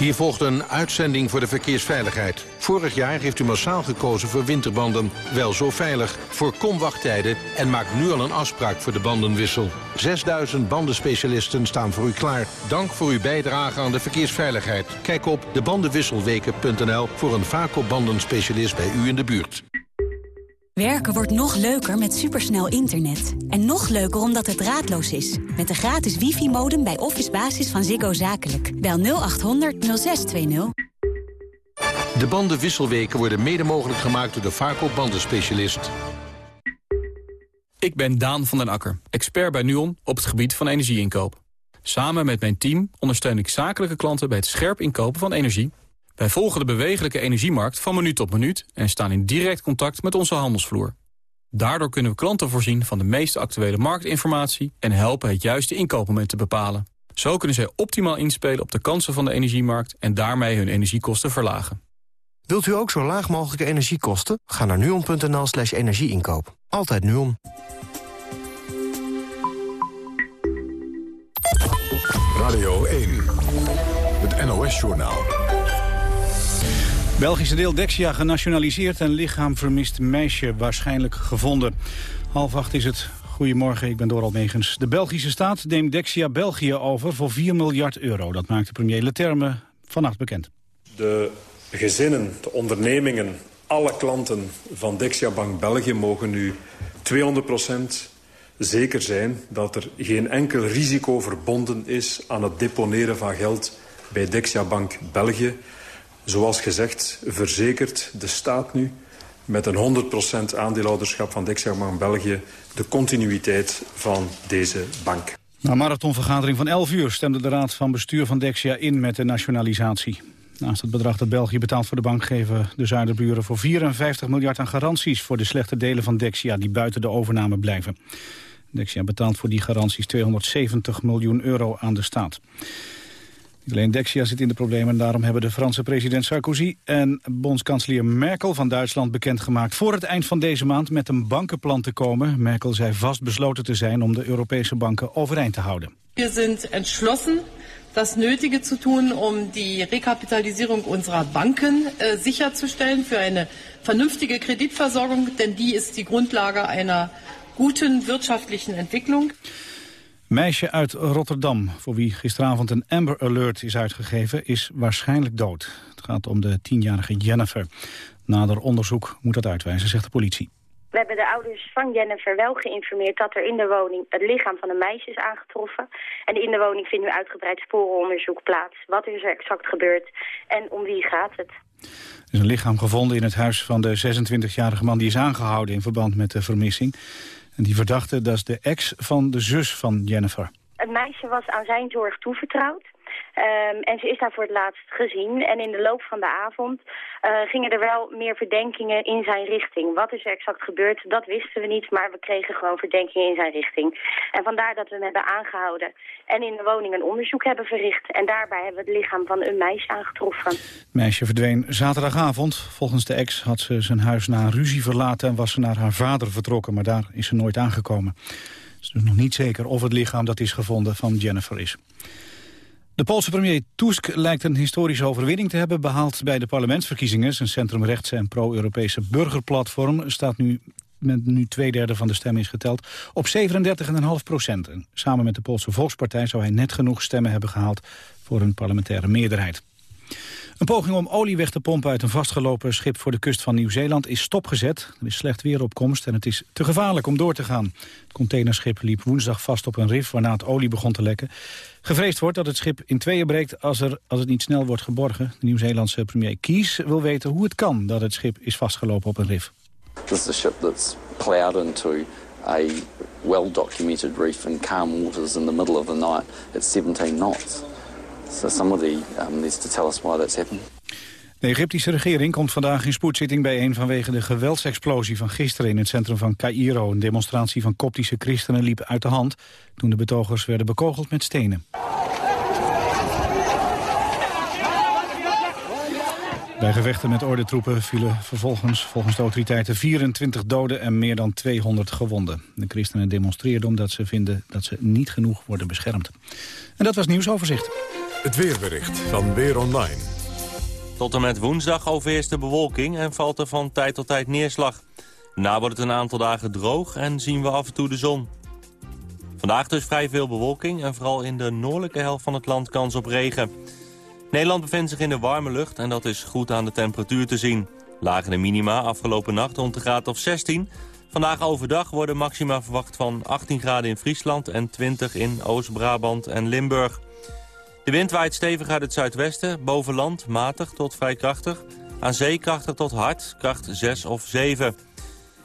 Hier volgt een uitzending voor de verkeersveiligheid. Vorig jaar heeft u massaal gekozen voor winterbanden. Wel zo veilig. Voorkom wachttijden en maak nu al een afspraak voor de bandenwissel. 6000 bandenspecialisten staan voor u klaar. Dank voor uw bijdrage aan de verkeersveiligheid. Kijk op debandenwisselweken.nl voor een vaco bandenspecialist bij u in de buurt. Werken wordt nog leuker met supersnel internet. En nog leuker omdat het draadloos is. Met de gratis wifi-modem bij Office Basis van Ziggo Zakelijk. Bel 0800 0620. De bandenwisselweken worden mede mogelijk gemaakt door de Vaco bandenspecialist. Ik ben Daan van den Akker, expert bij NUON op het gebied van energieinkoop. Samen met mijn team ondersteun ik zakelijke klanten bij het scherp inkopen van energie wij volgen de bewegelijke energiemarkt van minuut tot minuut... en staan in direct contact met onze handelsvloer. Daardoor kunnen we klanten voorzien van de meest actuele marktinformatie... en helpen het juiste inkoopmoment te bepalen. Zo kunnen zij optimaal inspelen op de kansen van de energiemarkt... en daarmee hun energiekosten verlagen. Wilt u ook zo laag mogelijke energiekosten? Ga naar nuon.nl slash energieinkoop. Altijd Nuon. Radio 1, het NOS-journaal. Belgische deel Dexia genationaliseerd en lichaam vermist meisje waarschijnlijk gevonden. Half acht is het. Goedemorgen, ik ben Doral Megens. De Belgische staat neemt Dexia België over voor 4 miljard euro. Dat maakte premier Leterme vannacht bekend. De gezinnen, de ondernemingen, alle klanten van Dexia Bank België mogen nu 200% zeker zijn dat er geen enkel risico verbonden is aan het deponeren van geld bij Dexia Bank België. Zoals gezegd verzekert de staat nu met een 100% aandeelhouderschap van Dexia België de continuïteit van deze bank. Na marathonvergadering van 11 uur stemde de Raad van Bestuur van Dexia in met de nationalisatie. Naast het bedrag dat België betaalt voor de bank geven de zuiderburen voor 54 miljard aan garanties voor de slechte delen van Dexia die buiten de overname blijven. Dexia betaalt voor die garanties 270 miljoen euro aan de staat. Niet alleen Dexia zit in de problemen en daarom hebben de Franse president Sarkozy en bondskanselier Merkel van Duitsland bekendgemaakt voor het eind van deze maand met een bankenplan te komen. Merkel zei vastbesloten te zijn om de Europese banken overeind te houden. We zijn entschlossen das Nötige zu tun, um die Rekapitalisierung unserer Banken äh, sicherzustellen für eine vernünftige Kreditversorgung, denn die ist die Grundlage einer guten wirtschaftlichen Entwicklung. Meisje uit Rotterdam, voor wie gisteravond een Amber Alert is uitgegeven, is waarschijnlijk dood. Het gaat om de tienjarige Jennifer. Nader onderzoek moet dat uitwijzen, zegt de politie. We hebben de ouders van Jennifer wel geïnformeerd dat er in de woning het lichaam van een meisje is aangetroffen. En in de woning vindt nu uitgebreid sporenonderzoek plaats. Wat is er exact gebeurd en om wie gaat het? Er is een lichaam gevonden in het huis van de 26-jarige man die is aangehouden in verband met de vermissing. En die verdachte, dat is de ex van de zus van Jennifer. Het meisje was aan zijn zorg toevertrouwd. Um, en ze is daar voor het laatst gezien. En in de loop van de avond uh, gingen er wel meer verdenkingen in zijn richting. Wat is er exact gebeurd, dat wisten we niet. Maar we kregen gewoon verdenkingen in zijn richting. En vandaar dat we hem hebben aangehouden. En in de woning een onderzoek hebben verricht. En daarbij hebben we het lichaam van een meisje aangetroffen. Het meisje verdween zaterdagavond. Volgens de ex had ze zijn huis na een ruzie verlaten... en was ze naar haar vader vertrokken. Maar daar is ze nooit aangekomen. Het is dus nog niet zeker of het lichaam dat is gevonden van Jennifer is. De Poolse premier Tusk lijkt een historische overwinning te hebben behaald bij de parlementsverkiezingen. Zijn centrumrechtse en pro-Europese burgerplatform staat nu met nu twee derde van de stemmen is geteld, op 37,5 procent. Samen met de Poolse Volkspartij zou hij net genoeg stemmen hebben gehaald voor een parlementaire meerderheid. Een poging om olie weg te pompen uit een vastgelopen schip voor de kust van Nieuw-Zeeland is stopgezet. Er is slecht weer op komst en het is te gevaarlijk om door te gaan. Het containerschip liep woensdag vast op een rif waarna het olie begon te lekken. Gevreesd wordt dat het schip in tweeën breekt als, er, als het niet snel wordt geborgen. De Nieuw-Zeelandse premier Kies wil weten hoe het kan dat het schip is vastgelopen op een rif. This is a ship that's plowed into a well-documented reef in calm waters in the middle of the night at 17 knots. So somebody um, needs to tell us why that's happened. De Egyptische regering komt vandaag in spoedzitting bijeen vanwege de geweldsexplosie van gisteren in het centrum van Cairo. Een demonstratie van koptische christenen liep uit de hand toen de betogers werden bekogeld met stenen. Bij gevechten met ordentroepen vielen vervolgens volgens de autoriteiten 24 doden en meer dan 200 gewonden. De christenen demonstreerden omdat ze vinden dat ze niet genoeg worden beschermd. En dat was nieuwsoverzicht. Het weerbericht van Weer Online. Tot en met woensdag overheerst de bewolking en valt er van tijd tot tijd neerslag. Daarna wordt het een aantal dagen droog en zien we af en toe de zon. Vandaag dus vrij veel bewolking en vooral in de noordelijke helft van het land kans op regen. Nederland bevindt zich in de warme lucht en dat is goed aan de temperatuur te zien. Lagere minima afgelopen nacht rond de graad of 16. Vandaag overdag worden maxima verwacht van 18 graden in Friesland en 20 in Oost-Brabant en Limburg. De wind waait stevig uit het zuidwesten, boven land matig tot vrij krachtig. Aan zee krachtig tot hard, kracht 6 of 7.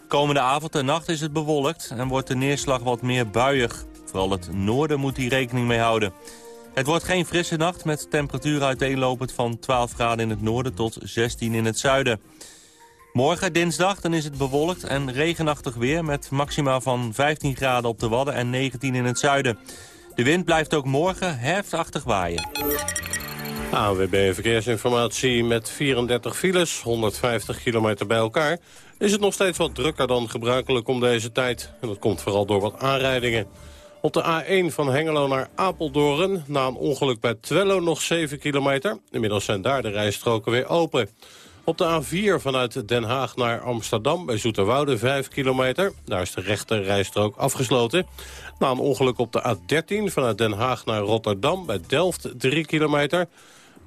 Komende avond en nacht is het bewolkt en wordt de neerslag wat meer buiig. Vooral het noorden moet hier rekening mee houden. Het wordt geen frisse nacht met temperaturen uiteenlopend van 12 graden in het noorden tot 16 in het zuiden. Morgen, dinsdag, dan is het bewolkt en regenachtig weer... met maxima van 15 graden op de Wadden en 19 in het zuiden. De wind blijft ook morgen herfstachtig waaien. AWB Verkeersinformatie met 34 files, 150 kilometer bij elkaar... is het nog steeds wat drukker dan gebruikelijk om deze tijd. En dat komt vooral door wat aanrijdingen. Op de A1 van Hengelo naar Apeldoorn, na een ongeluk bij Twello nog 7 kilometer. Inmiddels zijn daar de rijstroken weer open. Op de A4 vanuit Den Haag naar Amsterdam bij Zoeterwoude 5 kilometer. Daar is de rechter rijstrook afgesloten. Na een ongeluk op de A13 vanuit Den Haag naar Rotterdam bij Delft 3 kilometer.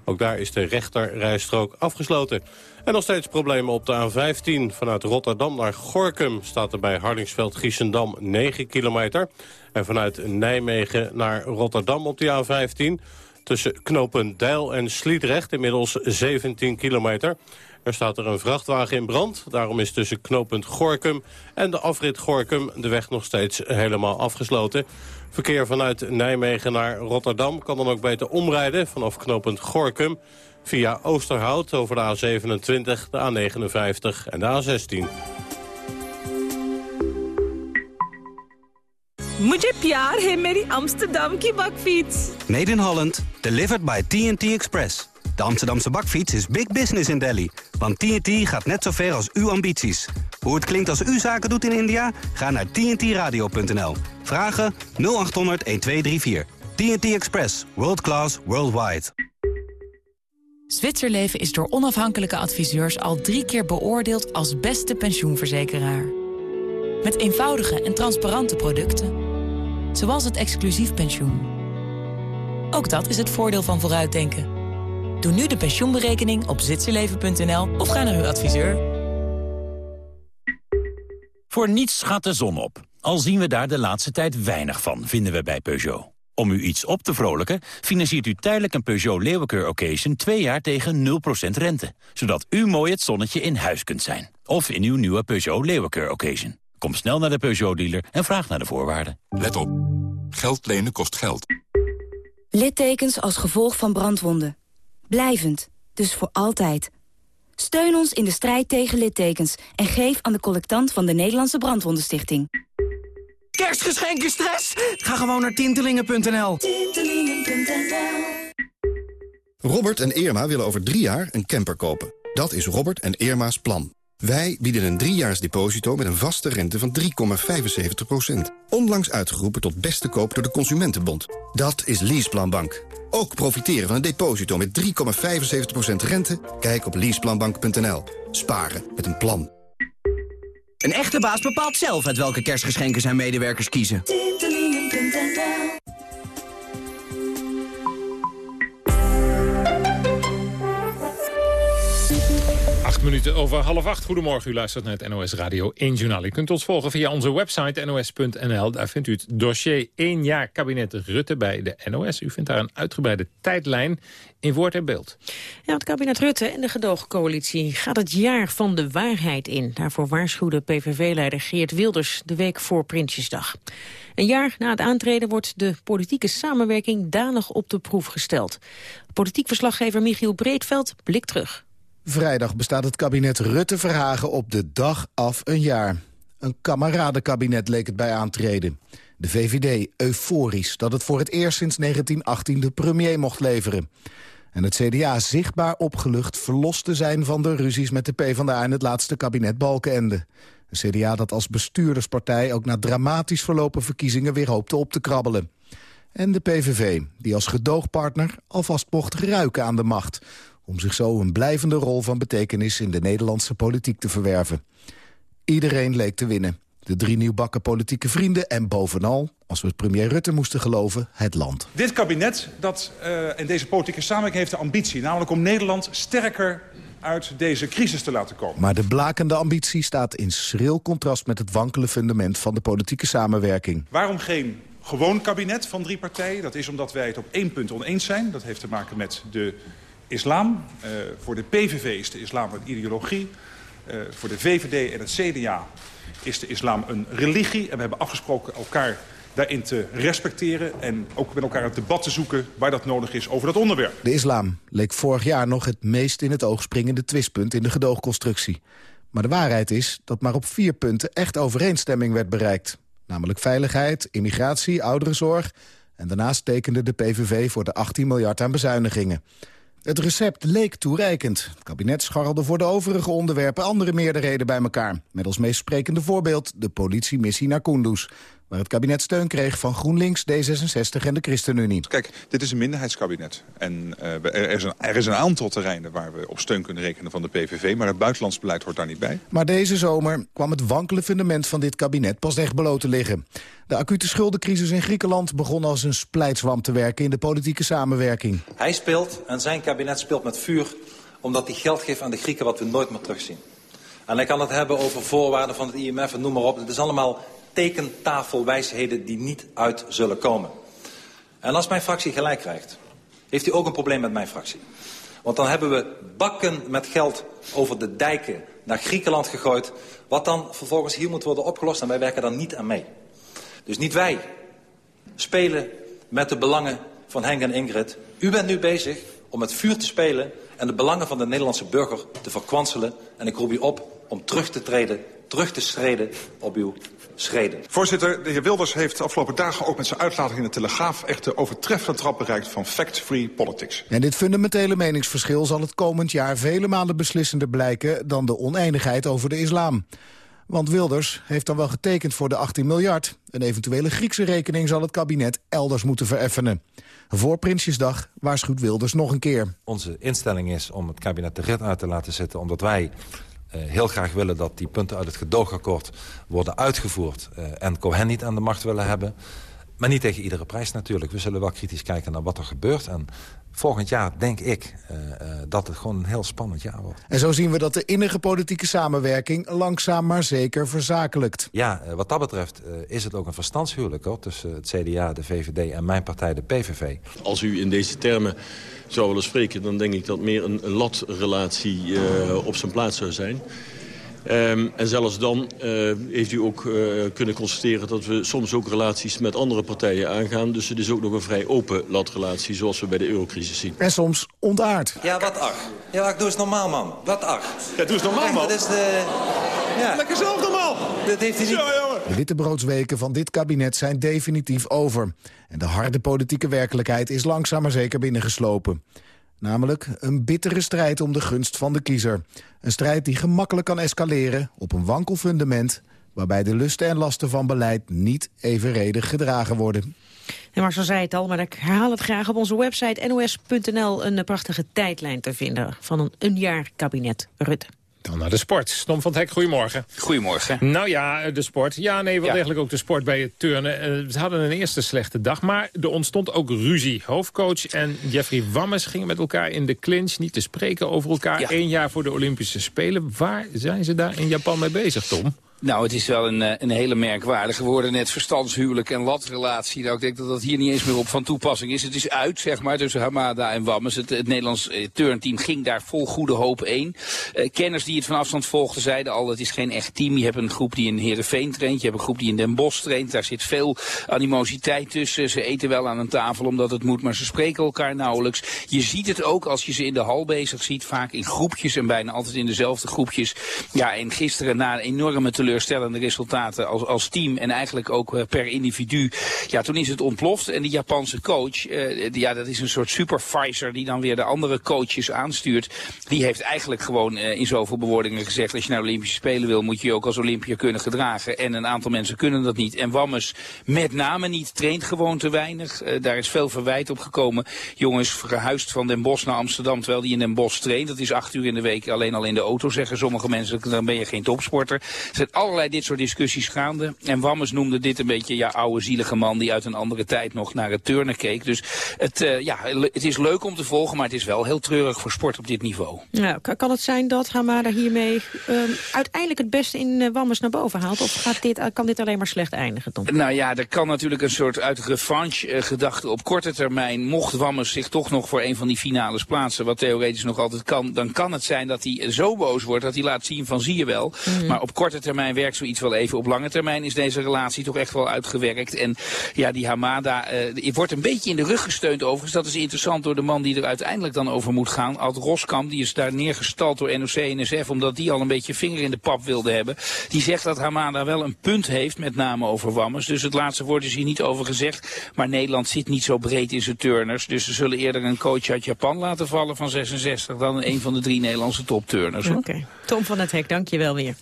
Ook daar is de rechter rijstrook afgesloten. En nog steeds problemen op de A15. Vanuit Rotterdam naar Gorkum staat er bij Hardingsveld-Giessendam 9 kilometer. En vanuit Nijmegen naar Rotterdam op de A15... tussen knopen Deil en Sliedrecht inmiddels 17 kilometer. Er staat er een vrachtwagen in brand. Daarom is tussen knooppunt Gorkum en de afrit Gorkum de weg nog steeds helemaal afgesloten. Verkeer vanuit Nijmegen naar Rotterdam kan dan ook beter omrijden vanaf knooppunt Gorkum via Oosterhout over de A27, de A59 en de A16. Mujhe pyaar hai meri Amsterdam ki bakfiets. Made in Holland, delivered by TNT Express. De Amsterdamse bakfiets is big business in Delhi. Want TNT gaat net zo ver als uw ambities. Hoe het klinkt als u zaken doet in India? Ga naar tntradio.nl. Vragen 0800 1234. TNT Express. World class, worldwide. Zwitserleven is door onafhankelijke adviseurs al drie keer beoordeeld als beste pensioenverzekeraar. Met eenvoudige en transparante producten. Zoals het exclusief pensioen. Ook dat is het voordeel van vooruitdenken. Doe nu de pensioenberekening op zwitserleven.nl of ga naar uw adviseur. Voor niets gaat de zon op. Al zien we daar de laatste tijd weinig van, vinden we bij Peugeot. Om u iets op te vrolijken, financiert u tijdelijk een Peugeot Leeuwenkeur Occasion... twee jaar tegen 0% rente. Zodat u mooi het zonnetje in huis kunt zijn. Of in uw nieuwe Peugeot Leeuwenkeur Occasion. Kom snel naar de Peugeot-dealer en vraag naar de voorwaarden. Let op. Geld lenen kost geld. Littekens als gevolg van brandwonden. Blijvend, dus voor altijd. Steun ons in de strijd tegen littekens en geef aan de collectant van de Nederlandse Brandwondenstichting. Kerstgeschenken stress? Ga gewoon naar tintelingen.nl. Robert en Irma willen over drie jaar een camper kopen. Dat is Robert en Irma's plan. Wij bieden een driejaars deposito met een vaste rente van 3,75%. Onlangs uitgeroepen tot beste koop door de Consumentenbond. Dat is Leaseplanbank. Ook profiteren van een deposito met 3,75% rente? Kijk op leaseplanbank.nl. Sparen met een plan. Een echte baas bepaalt zelf uit welke kerstgeschenken zijn medewerkers kiezen. Minuten over half acht. Goedemorgen, u luistert naar NOS Radio 1 Journaal. U kunt ons volgen via onze website nos.nl. Daar vindt u het dossier 1 jaar kabinet Rutte bij de NOS. U vindt daar een uitgebreide tijdlijn in woord en beeld. Ja, het kabinet Rutte en de gedoogcoalitie gaat het jaar van de waarheid in. Daarvoor waarschuwde PVV-leider Geert Wilders de week voor Prinsjesdag. Een jaar na het aantreden wordt de politieke samenwerking danig op de proef gesteld. Politiek verslaggever Michiel Breedveld blikt terug. Vrijdag bestaat het kabinet Rutte-Verhagen op de dag af een jaar. Een kameradenkabinet leek het bij aantreden. De VVD euforisch dat het voor het eerst sinds 1918 de premier mocht leveren. En het CDA zichtbaar opgelucht verlost te zijn van de ruzies met de PvdA in het laatste kabinet Balkenende. Een CDA dat als bestuurderspartij ook na dramatisch verlopen verkiezingen weer hoopte op te krabbelen. En de PVV, die als gedoogpartner alvast mocht ruiken aan de macht om zich zo een blijvende rol van betekenis in de Nederlandse politiek te verwerven. Iedereen leek te winnen. De drie nieuwbakken politieke vrienden en bovenal, als we het premier Rutte moesten geloven, het land. Dit kabinet dat, uh, en deze politieke samenwerking heeft de ambitie... namelijk om Nederland sterker uit deze crisis te laten komen. Maar de blakende ambitie staat in schril contrast... met het wankele fundament van de politieke samenwerking. Waarom geen gewoon kabinet van drie partijen? Dat is omdat wij het op één punt oneens zijn. Dat heeft te maken met de islam. Uh, voor de PVV is de islam een ideologie. Uh, voor de VVD en het CDA is de islam een religie. En we hebben afgesproken elkaar daarin te respecteren... en ook met elkaar het debat te zoeken waar dat nodig is over dat onderwerp. De islam leek vorig jaar nog het meest in het oog springende twistpunt in de gedoogconstructie. Maar de waarheid is dat maar op vier punten echt overeenstemming werd bereikt. Namelijk veiligheid, immigratie, ouderenzorg... en daarnaast tekende de PVV voor de 18 miljard aan bezuinigingen. Het recept leek toereikend. Het kabinet scharrelde voor de overige onderwerpen andere meerderheden bij elkaar. Met als meest sprekende voorbeeld de politiemissie naar Kunduz waar het kabinet steun kreeg van GroenLinks, D66 en de ChristenUnie. Kijk, dit is een minderheidskabinet. En uh, er, is een, er, is een, aantal terreinen waar we op steun kunnen rekenen van de PVV... maar het buitenlands beleid hoort daar niet bij. Maar deze zomer kwam het wankele fundament van dit kabinet pas echt bloot te liggen. De acute schuldencrisis in Griekenland begon als een splijtswam te werken... in de politieke samenwerking. Hij speelt en zijn kabinet speelt met vuur... omdat hij geld geeft aan de Grieken wat we nooit meer terugzien. En hij kan het hebben over voorwaarden van het IMF en noem maar op. Het is allemaal tekentafelwijsheden die niet uit zullen komen. En als mijn fractie gelijk krijgt, heeft u ook een probleem met mijn fractie. Want dan hebben we bakken met geld over de dijken naar Griekenland gegooid... wat dan vervolgens hier moet worden opgelost en wij werken daar niet aan mee. Dus niet wij spelen met de belangen van Henk en Ingrid. U bent nu bezig om het vuur te spelen en de belangen van de Nederlandse burger te verkwanselen. En ik roep u op om terug te treden, terug te schreden op uw schreden. Voorzitter, de heer Wilders heeft de afgelopen dagen ook met zijn uitlating in de Telegraaf echt de overtreffende trap bereikt van fact-free politics. En dit fundamentele meningsverschil zal het komend jaar vele malen beslissender blijken dan de oneindigheid over de islam. Want Wilders heeft dan wel getekend voor de 18 miljard. Een eventuele Griekse rekening zal het kabinet elders moeten vereffenen. Voor Prinsjesdag waarschuwt Wilders nog een keer. Onze instelling is om het kabinet de rit uit te laten zetten... omdat wij heel graag willen dat die punten uit het gedoogakkoord worden uitgevoerd... Uh, en Cohen niet aan de macht willen hebben. Maar niet tegen iedere prijs natuurlijk. We zullen wel kritisch kijken naar wat er gebeurt. En volgend jaar denk ik uh, dat het gewoon een heel spannend jaar wordt. En zo zien we dat de innige politieke samenwerking langzaam maar zeker verzakelijkt. Ja, uh, wat dat betreft is het ook een verstandshuwelijk hoor, tussen het CDA, de VVD en mijn partij, de PVV. Als u in deze termen zou willen spreken... dan denk ik dat meer een, een latrelatie uh, op zijn plaats zou zijn. Um, en zelfs dan uh, heeft u ook uh, kunnen constateren dat we soms ook relaties met andere partijen aangaan. Dus het is ook nog een vrij open latrelatie zoals we bij de eurocrisis zien. En soms ontaard. Ja, wat ach. Ja, doe eens normaal, man. Wat ach. Ja, doe eens normaal, man. Dat is de... Ja. Lekker zelf normaal. Dat heeft hij niet... Zo, jongen. De wittebroodsweken van dit kabinet zijn definitief over. En de harde politieke werkelijkheid is langzaam maar zeker binnengeslopen. Namelijk een bittere strijd om de gunst van de kiezer. Een strijd die gemakkelijk kan escaleren op een wankel fundament... waarbij de lusten en lasten van beleid niet evenredig gedragen worden. En Marcel zei het al, maar ik herhaal het graag op onze website nos.nl... een prachtige tijdlijn te vinden van een, een jaar kabinet Rutte. Dan naar de sport. Tom van het Hek, goedemorgen. Goedemorgen. Nou ja, de sport. Ja, nee, wel ja. degelijk ook de sport bij het turnen. Uh, ze hadden een eerste slechte dag, maar er ontstond ook ruzie. Hoofdcoach en Jeffrey Wammes gingen met elkaar in de clinch... niet te spreken over elkaar. Ja. Eén jaar voor de Olympische Spelen. Waar zijn ze daar in Japan mee bezig, Tom? Nou, het is wel een, een hele merkwaardige. We worden net verstandshuwelijk en latrelatie. Nou, ik denk dat dat hier niet eens meer op van toepassing is. Het is uit, zeg maar, tussen Hamada en Wammes. Het, Nederlands eh, turnteam ging daar vol goede hoop in. Uh, kenners die het van afstand volgden zeiden al, het is geen echt team. Je hebt een groep die in Heerenveen traint. Je hebt een groep die in Den Bosch traint. Daar zit veel animositeit tussen. Ze eten wel aan een tafel omdat het moet, maar ze spreken elkaar nauwelijks. Je ziet het ook als je ze in de hal bezig ziet. Vaak in groepjes en bijna altijd in dezelfde groepjes. Ja, en gisteren na een enorme teleurstellende resultaten als, als team en eigenlijk ook uh, per individu. Ja, toen is het ontploft en die Japanse coach, uh, die, ja, dat is een soort supervisor die dan weer de andere coaches aanstuurt. Die heeft eigenlijk gewoon uh, in zoveel bewoordingen gezegd, als je naar Olympische Spelen wil, moet je je ook als Olympiër kunnen gedragen. En een aantal mensen kunnen dat niet. En Wammes met name niet, traint gewoon te weinig. daar is veel verwijt op gekomen. Jongens verhuisd van Den Bosch naar Amsterdam, terwijl die in Den Bosch traint. Dat is acht uur in de week alleen al in de auto, zeggen sommige mensen. Dan ben je geen topsporter. Er zijn allerlei dit soort discussies gaande. En Wammes noemde dit een beetje ja, oude zielige man die uit een andere tijd nog naar het turnen keek. Dus het, uh, ja, het is leuk om te volgen, maar het is wel heel treurig voor sport op dit niveau. Ja, kan het zijn dat Hamada hiermee uh, uiteindelijk het beste in uh, Wammes naar boven haalt? Of gaat dit, kan dit alleen maar slecht eindigen, Tom? Nou ja, er kan natuurlijk een soort uit revanche gedachte op korte termijn. Mocht Wammes zich toch nog voor een van die finales plaatsen, wat theoretisch nog altijd kan, dan kan het zijn dat hij zo boos wordt dat hij laat zien van zie je wel. Mm. Maar op korte termijn termijn werkt zoiets wel even. Op lange termijn is deze relatie toch echt wel uitgewerkt. En ja, die Hamada uh, wordt een beetje in de rug gesteund overigens. Dat is interessant door de man die er uiteindelijk dan over moet gaan. Ad Roskamp, die is daar neergestald door NOC-NSF... omdat die al een beetje vinger in de pap wilde hebben. Die zegt dat Hamada wel een punt heeft, met name over Wammers. Dus het laatste woord is hier niet over gezegd. Maar Nederland zit niet zo breed in zijn turners. Dus ze zullen eerder een coach uit Japan laten vallen van 66... dan een van de drie Nederlandse topturners. Oké. Tom van het Hek, dank je wel weer.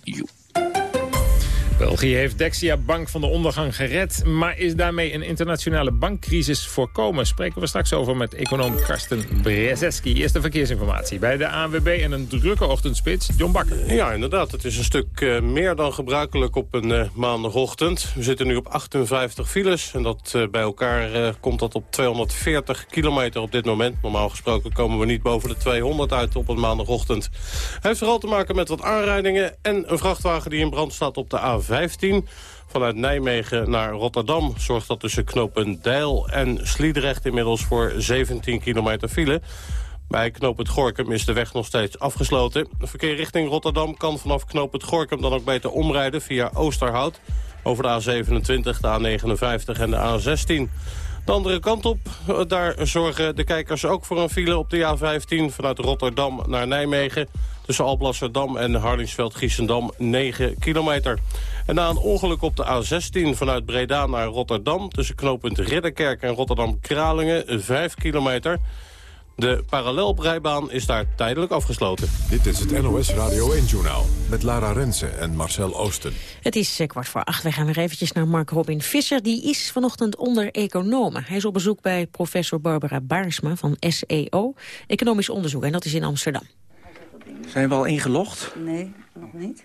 België heeft Dexia Bank van de ondergang gered... maar is daarmee een internationale bankcrisis voorkomen? Spreken we straks over met econoom Karsten Brezeski. Eerste verkeersinformatie bij de ANWB en een drukke ochtendspits. John Bakker. Ja, inderdaad. Het is een stuk eh, meer dan gebruikelijk op een eh, maandagochtend. We zitten nu op 58 files en dat eh, bij elkaar komt dat op 240 kilometer op dit moment. Normaal gesproken komen we niet boven de 200 uit op een maandagochtend. Hij heeft vooral te maken met wat aanrijdingen en een vrachtwagen die in brand staat op de A Vanuit Nijmegen naar Rotterdam... zorgt dat tussen knopen Deil en Sliedrecht inmiddels voor 17 kilometer file. Bij knooppunt Gorkum is de weg nog steeds afgesloten. De verkeer richting Rotterdam kan vanaf knooppunt Gorkum dan ook beter omrijden via Oosterhout... over de A27, de A59 en de A16. De andere kant op, daar zorgen de kijkers ook voor een file op de A15... vanuit Rotterdam naar Nijmegen. Tussen Alblasserdam en Hardingsveld-Giessendam 9 kilometer. En na een ongeluk op de A16 vanuit Breda naar Rotterdam... tussen knooppunt Ridderkerk en Rotterdam-Kralingen 5 kilometer... De parallelbreibaan is daar tijdelijk afgesloten. Dit is het NOS Radio 1-journaal met Lara Rensen en Marcel Oosten. Het is eh, kwart voor acht. We gaan weer eventjes naar Mark Robin Visser. Die is vanochtend onder economen. Hij is op bezoek bij professor Barbara Baarsma van SEO, Economisch Onderzoek. En dat is in Amsterdam. Zijn we al ingelogd? Nee, nog niet.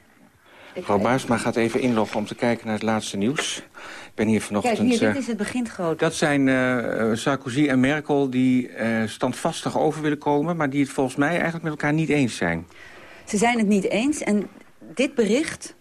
Mevrouw Baarsma gaat even inloggen om te kijken naar het laatste nieuws. Ik ben hier vanochtend... Kijk, hier, dit eh, is het begint groot. Dat zijn uh, Sarkozy en Merkel die uh, standvastig over willen komen... maar die het volgens mij eigenlijk met elkaar niet eens zijn. Ze zijn het niet eens en dit bericht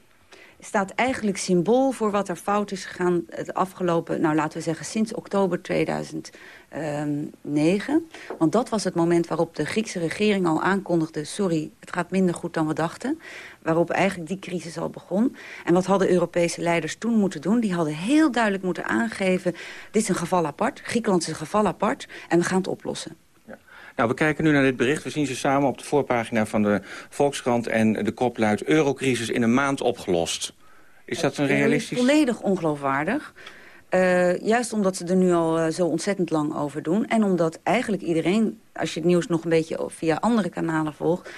staat eigenlijk symbool voor wat er fout is gegaan... het afgelopen, nou laten we zeggen, sinds oktober 2009. Ehm, Want dat was het moment waarop de Griekse regering al aankondigde... sorry, het gaat minder goed dan we dachten. Waarop eigenlijk die crisis al begon. En wat hadden Europese leiders toen moeten doen? Die hadden heel duidelijk moeten aangeven... dit is een geval apart, Griekenland is een geval apart... en we gaan het oplossen. Nou, we kijken nu naar dit bericht. We zien ze samen op de voorpagina van de Volkskrant... en de kop luidt eurocrisis in een maand opgelost. Is dat een realistisch... Volledig ongeloofwaardig. Uh, juist omdat ze er nu al uh, zo ontzettend lang over doen. En omdat eigenlijk iedereen, als je het nieuws nog een beetje via andere kanalen volgt...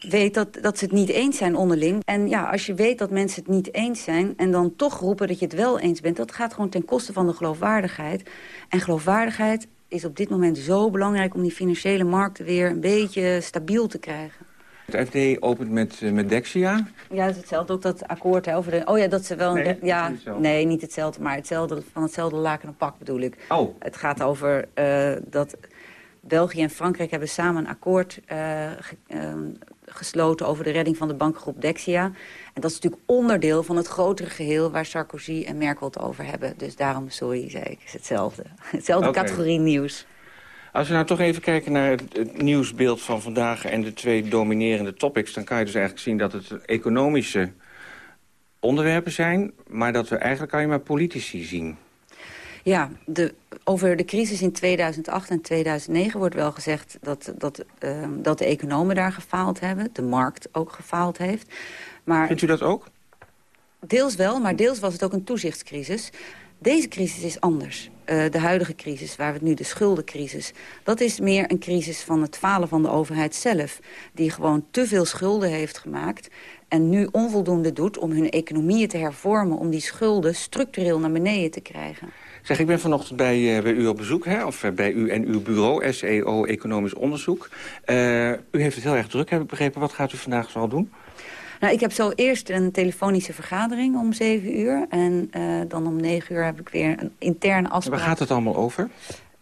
weet dat, dat ze het niet eens zijn onderling. En ja, als je weet dat mensen het niet eens zijn... en dan toch roepen dat je het wel eens bent... dat gaat gewoon ten koste van de geloofwaardigheid. En geloofwaardigheid is op dit moment zo belangrijk... om die financiële markten weer een beetje stabiel te krijgen. Het FD opent met, uh, met Dexia. Ja, dat is hetzelfde. Ook dat akkoord hè, over de... Oh ja, dat ze wel... Nee, ja, niet nee, niet hetzelfde, maar hetzelfde, van hetzelfde laken en pak bedoel ik. Oh. Het gaat over uh, dat België en Frankrijk hebben samen een akkoord uh, ge, gesloten... over de redding van de bankgroep Dexia. En dat is natuurlijk onderdeel van het grotere geheel... waar Sarkozy en Merkel het over hebben. Dus daarom, sorry, zei ik, is hetzelfde. Hetzelfde Okay. categorie nieuws. Als we nou toch even kijken naar het, het nieuwsbeeld van vandaag... en de twee dominerende topics... dan kan je dus eigenlijk zien dat het economische onderwerpen zijn... maar dat we eigenlijk alleen maar politici zien. Ja, de, over de crisis in 2008 en 2009 wordt wel gezegd... dat, dat, uh, dat de economen daar gefaald hebben. De markt ook gefaald heeft. Maar Vindt u dat ook? Deels wel, maar deels was het ook een toezichtscrisis. Deze crisis is anders. Uh, de huidige crisis, waar we het nu de schuldencrisis... dat is meer een crisis van het falen van de overheid zelf... die gewoon te veel schulden heeft gemaakt... en nu onvoldoende doet om hun economieën te hervormen... om die schulden structureel naar beneden te krijgen. Zeg, ik ben vanochtend bij, uh, bij u op bezoek, hè? of uh, bij u en uw bureau, SEO Economisch Onderzoek. Uh, u heeft het heel erg druk, heb ik begrepen. Wat gaat u vandaag zoal doen? Nou, ik heb zo eerst een telefonische vergadering om 7 uur. En dan om 9 uur heb ik weer een interne afspraak. Waar gaat het allemaal over?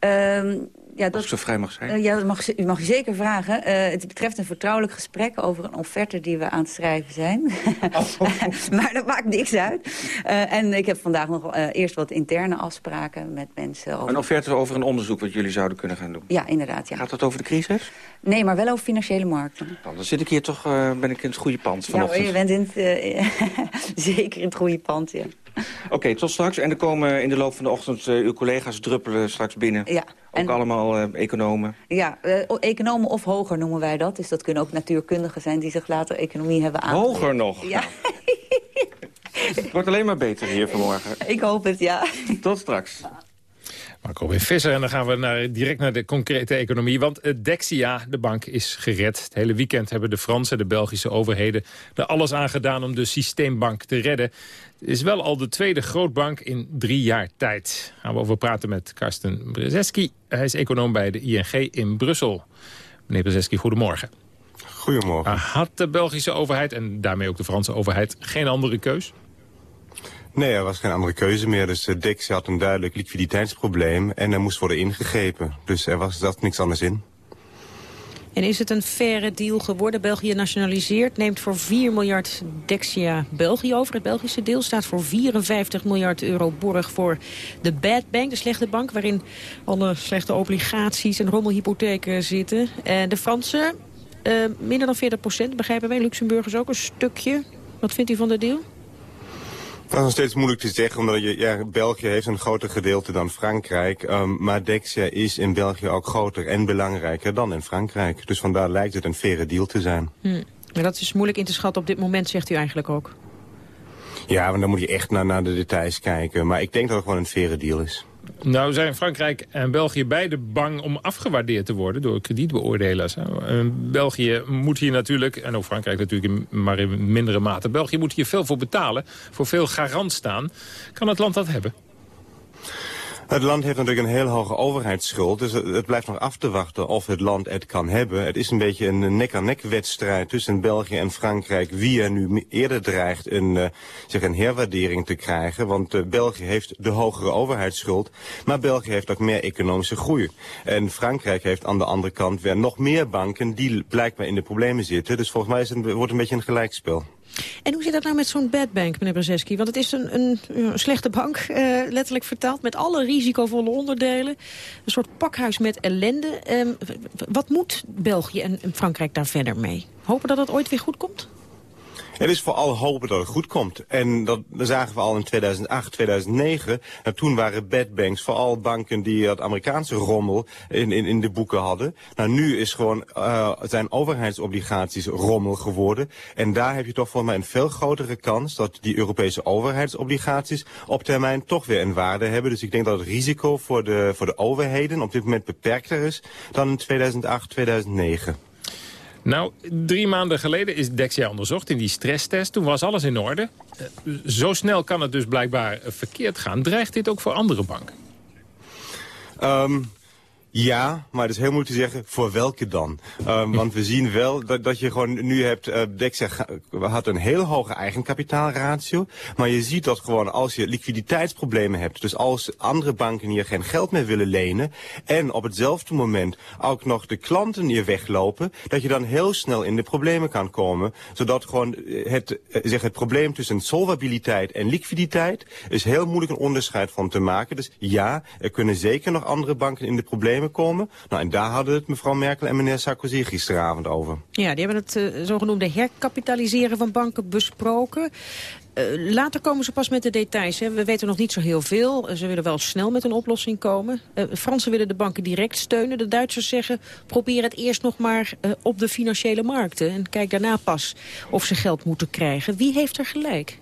Uh, Ja, dat, Als ik zo vrij mag zijn. Uh, ja, dat mag, u mag zeker vragen. Uh, het betreft een vertrouwelijk gesprek over een offerte die we aan het schrijven zijn. Oh. maar dat maakt niks uit. Uh, en ik heb vandaag nog eerst wat interne afspraken met mensen. Over... Een offerte over een onderzoek wat jullie zouden kunnen gaan doen? Ja, inderdaad. Ja. Gaat dat over de crisis? Nee, maar wel over financiële markten. Dan zit ik hier toch, ben ik in het goede pand vanochtend. Ja, je bent in het, zeker in het goede pand, ja. Oké, okay, tot straks. En er komen in de loop van de ochtend uw collega's druppelen straks binnen. Ja. Ook allemaal uh, economen? Ja, uh, economen of hoger noemen wij dat. Dus dat kunnen ook natuurkundigen zijn die zich later economie hebben aangeleerd. Hoger nog? Ja. het wordt alleen maar beter hier vanmorgen. Ik hoop het, ja. Tot straks. Marco weer Visser. En dan gaan we naar, direct naar de concrete economie. Want uh, Dexia, de bank, is gered. Het hele weekend hebben de Franse en de Belgische overheden er alles aan gedaan om de systeembank te redden. Het is wel al de tweede grootbank in drie jaar tijd. Gaan we over praten met Karsten Brzeski. Hij is econoom bij de ING in Brussel. Meneer Brzeski, goedemorgen. Goedemorgen. Had de Belgische overheid en daarmee ook de Franse overheid geen andere keus? Nee, er was geen andere keuze meer. Dus uh, Dixie had een duidelijk liquiditeitsprobleem en er moest worden ingegrepen. Dus er was zat niks anders in. En is het een faire deal geworden? België nationaliseert, neemt voor 4 miljard Dexia België over. Het Belgische deel staat voor 54 miljard euro borg voor de bad bank, de slechte bank... waarin alle slechte obligaties en rommelhypotheken zitten. En de Fransen, uh, minder dan 40 procent, begrijpen wij. Luxemburgers ook een stukje. Wat vindt u van de deal? Dat is nog steeds moeilijk te zeggen, omdat je, ja, België heeft een groter gedeelte dan Frankrijk. Um, maar Dexia is in België ook groter en belangrijker dan in Frankrijk. Dus vandaar lijkt het een faire deal te zijn. Hm. Maar dat is moeilijk in te schatten op dit moment, zegt u eigenlijk ook. Ja, want dan moet je echt naar, naar de details kijken. Maar ik denk dat het gewoon een faire deal is. Nou zijn Frankrijk en België beide bang om afgewaardeerd te worden door kredietbeoordelaars. België moet hier natuurlijk, en ook Frankrijk natuurlijk maar in mindere mate... België moet hier veel voor betalen, voor veel garant staan. Kan het land dat hebben? Het land heeft natuurlijk een heel hoge overheidsschuld, dus het blijft nog af te wachten of het land het kan hebben. Het is een beetje een nek-aan-nek wedstrijd tussen België en Frankrijk, wie er nu eerder dreigt een, uh, zeg een herwaardering te krijgen. Want uh, België heeft de hogere overheidsschuld, maar België heeft ook meer economische groei. En Frankrijk heeft aan de andere kant weer nog meer banken die blijkbaar in de problemen zitten. Dus volgens mij is wordt het een beetje een gelijkspel. En hoe zit dat nou met zo'n bad bank, meneer Brzeski? Want het is een, een, een slechte bank, uh, letterlijk vertaald... met alle risicovolle onderdelen. Een soort pakhuis met ellende. Um, wat moet België en Frankrijk daar verder mee? Hopen dat het ooit weer goed komt? Het is vooral hopen dat het goed komt. En dat, zagen we al in 2008, 2009. En toen waren bad banks vooral banken die het Amerikaanse rommel in, in, in de boeken hadden. Nou, nu is gewoon, uh, zijn overheidsobligaties rommel geworden. En daar heb je toch voor mij een veel grotere kans dat die Europese overheidsobligaties op termijn toch weer een waarde hebben. Dus ik denk dat het risico voor de, voor de overheden op dit moment beperkter is dan in 2008, 2009. Nou, drie maanden geleden is Dexia onderzocht in die stresstest. Toen was alles in orde. Uh, zo snel kan het dus blijkbaar verkeerd gaan. Dreigt dit ook voor andere banken? Um, ja, maar het is heel moeilijk te zeggen voor welke dan. Um, want we zien wel dat, dat je gewoon nu hebt, uh, Dexia had een heel hoge eigenkapitaalratio. Maar je ziet dat gewoon als je liquiditeitsproblemen hebt, dus als andere banken hier geen geld meer willen lenen en op hetzelfde moment ook nog de klanten hier weglopen, dat je dan heel snel in de problemen kan komen. Zodat gewoon het, zeg, het probleem tussen solvabiliteit en liquiditeit is heel moeilijk een onderscheid van te maken. Dus ja, er kunnen zeker nog andere banken in de problemen komen. Nou, en daar hadden het mevrouw Merkel en meneer Sarkozy gisteravond over. Ja, die hebben het uh, zogenoemde herkapitaliseren van banken besproken. Uh, later komen ze pas met de details. Hè. We weten nog niet zo heel veel. Ze willen wel snel met een oplossing komen. Uh, Fransen willen de banken direct steunen. De Duitsers zeggen, probeer het eerst nog maar op de financiële markten. En kijk daarna pas of ze geld moeten krijgen. Wie heeft er gelijk?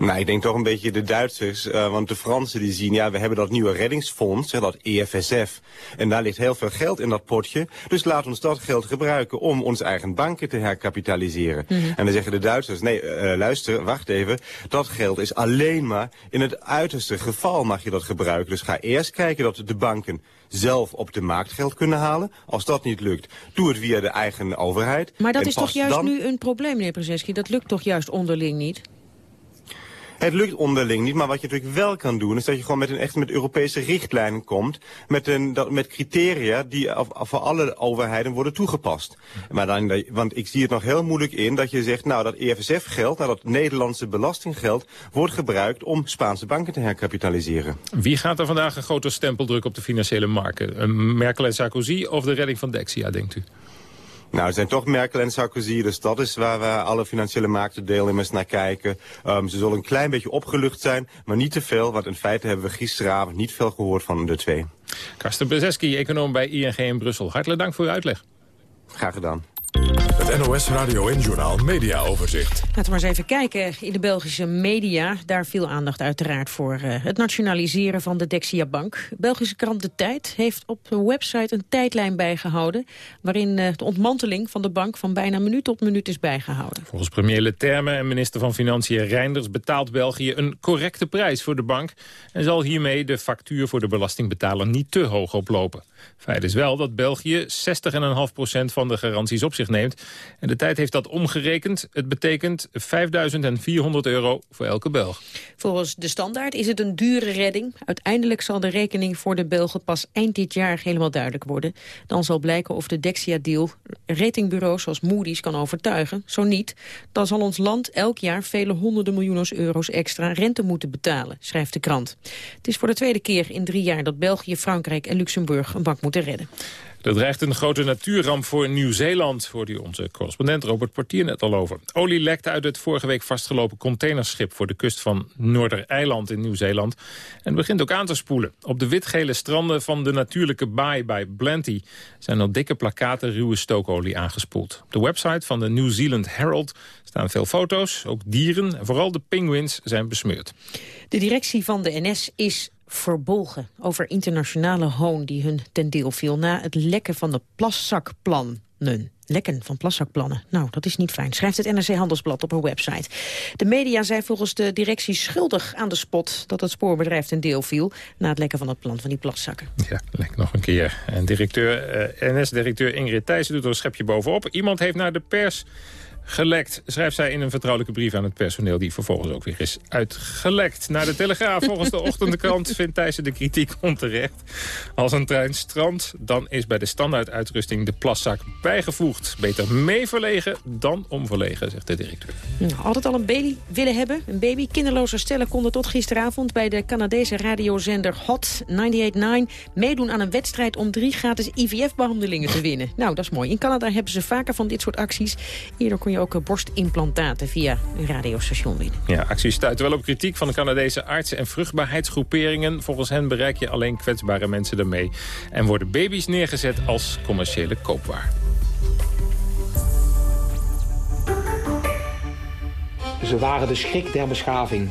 Nou, ik denk toch een beetje de Duitsers. Uh, want de Fransen die zien, ja, we hebben dat nieuwe reddingsfonds, hè, dat EFSF. En daar ligt heel veel geld in dat potje. Dus laat ons dat geld gebruiken om onze eigen banken te herkapitaliseren. Mm -hmm. En dan zeggen de Duitsers, nee, uh, luister, wacht even. Dat geld is alleen maar in het uiterste geval mag je dat gebruiken. Dus ga eerst kijken dat de banken zelf op de markt geld kunnen halen. Als dat niet lukt, doe het via de eigen overheid. Maar dat en is toch juist dan... nu een probleem, meneer Brzeski? Dat lukt toch juist onderling niet? Het lukt onderling niet, maar wat je natuurlijk wel kan doen... is dat je gewoon met een echt met Europese richtlijnen komt... met, een, dat, met criteria die voor alle overheden worden toegepast. Maar dan, want ik zie het nog heel moeilijk in dat je zegt... nou, dat EFSF-geld, nou, dat Nederlandse belastinggeld... wordt gebruikt om Spaanse banken te herkapitaliseren. Wie gaat er vandaag een grote stempel drukken op de financiële markten? Merkel en Sarkozy of de redding van Dexia, denkt u? Nou, het zijn toch Merkel en Sarkozy, dus dat is waar we alle financiële marktendeelnemers naar kijken. Um, ze zullen een klein beetje opgelucht zijn, maar niet te veel, want in feite hebben we gisteravond niet veel gehoord van de twee. Karsten Brzeski, econoom bij ING in Brussel. Hartelijk dank voor uw uitleg. Graag gedaan. Het NOS Radio en Journal Media Overzicht. Laten we maar eens even kijken in de Belgische media. Daar viel aandacht uiteraard voor uh, het nationaliseren van de Dexia Bank. Belgische krant De Tijd heeft op de website een tijdlijn bijgehouden... waarin uh, de ontmanteling van de bank van bijna minuut tot minuut is bijgehouden. Volgens premier Leterme en minister van Financiën Reinders... betaalt België een correcte prijs voor de bank... en zal hiermee de factuur voor de belastingbetaler niet te hoog oplopen. Feit is wel dat België 60,5% van de garanties op zich neemt. En de tijd heeft dat omgerekend. Het betekent 5.400 euro voor elke Belg. Volgens de standaard is het een dure redding. Uiteindelijk zal de rekening voor de Belgen pas eind dit jaar helemaal duidelijk worden. Dan zal blijken of de Dexia-deal ratingbureaus zoals Moody's kan overtuigen. Zo niet, dan zal ons land elk jaar vele honderden miljoenen euro's extra rente moeten betalen, schrijft de krant. Het is voor de tweede keer in drie jaar dat België, Frankrijk en Luxemburg bank moeten redden. Er dreigt een grote natuurramp voor Nieuw-Zeeland, hoorde u onze correspondent Robert Portier net al over. Olie lekte uit het vorige week vastgelopen containerschip voor de kust van Noordereiland in Nieuw-Zeeland en begint ook aan te spoelen. Op de witgele stranden van de natuurlijke baai bij Blanty zijn al dikke plakaten ruwe stookolie aangespoeld. Op de website van de New Zealand Herald staan veel foto's, ook dieren en vooral de penguins zijn besmeurd. De directie van de NS is verbolgen over internationale hoon die hun ten deel viel... na het lekken van de plaszakplannen. Lekken van plaszakplannen. Nou, dat is niet fijn, schrijft het NRC Handelsblad op haar website. De media zijn volgens de directie schuldig aan de spot... dat het spoorbedrijf ten deel viel na het lekken van het plan van die plaszakken. Ja, lek nog een keer. En directeur, eh, NS-directeur Ingrid Thijssen doet er een schepje bovenop. Iemand heeft naar de pers gelekt, schrijft zij in een vertrouwelijke brief aan het personeel... die vervolgens ook weer is uitgelekt. Naar de Telegraaf, volgens de ochtendkrant, vindt Thijssen de kritiek onterecht. Als een trein strandt, dan is bij de standaarduitrusting de plaszak bijgevoegd. Beter mee verlegen dan omverlegen, zegt de directeur. Nou, altijd al een baby willen hebben. Een baby. Kinderloze stellen konden tot gisteravond bij de Canadese radiozender Hot 989 meedoen aan een wedstrijd om drie gratis IVF-behandelingen te winnen. Nou, dat is mooi. In Canada hebben ze vaker van dit soort acties. Eerder kon je ook eh, borstimplantaten via een radiostation winnen. Ja, acties stuiten wel op kritiek van de Canadese artsen en vruchtbaarheidsgroeperingen. Volgens hen bereik je alleen kwetsbare mensen ermee. En worden baby's neergezet als commerciële koopwaar. Ze waren de schrik der beschaving.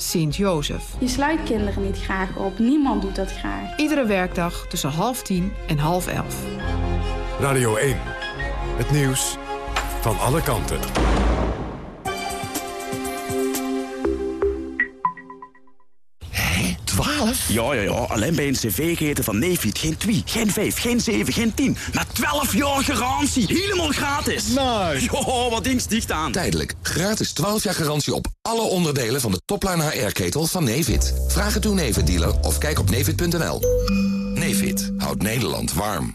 Sint-Jozef. Je sluit kinderen niet graag op. Niemand doet dat graag. Iedere werkdag tussen half tien en half elf. Radio 1. Het nieuws van alle kanten. 12? Ja, ja, ja. Alleen bij een cv-keten van Nefit geen 2, geen 5, geen 7, geen 10. Maar 12 jaar garantie. Helemaal gratis. Nice. Jo, wat ding sticht aan. Tijdelijk. Gratis 12 jaar garantie op alle onderdelen van de topline HR-ketel van Nefit. Vraag het uw Nefit-dealer of kijk op nefit.nl. Nefit houdt Nederland warm.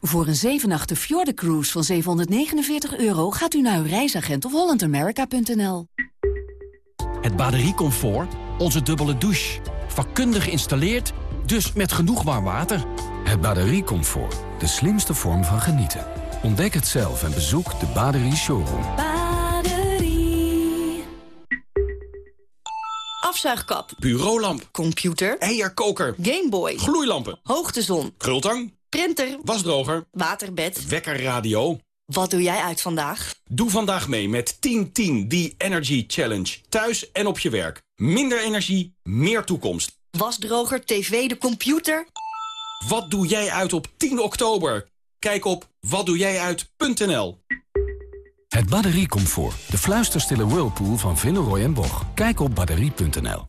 Voor een 7 Fjorden Cruise van 749 euro gaat u naar uw reisagent of hollandamerica.nl. Het batteriecomfort, onze dubbele douche. Vakkundig geïnstalleerd, dus met genoeg warm water. Het batteriecomfort, de slimste vorm van genieten. Ontdek het zelf en bezoek de Baderie Showroom. Baderie. Afzuigkap. Bureaulamp. Computer. Eierkoker. Gameboy. Gloeilampen. Hoogtezon. Krultang. Printer. Wasdroger. Waterbed. Wekkerradio. Wat doe jij uit vandaag? Doe vandaag mee met 10-10 die Energy Challenge. Thuis en op je werk. Minder energie, meer toekomst. Wasdroger, tv, de computer. Wat doe jij uit op 10 oktober? Kijk op watdoejijuit.nl Het batteriecomfort. De fluisterstille whirlpool van Villeroy en Boch. Kijk op batterie.nl.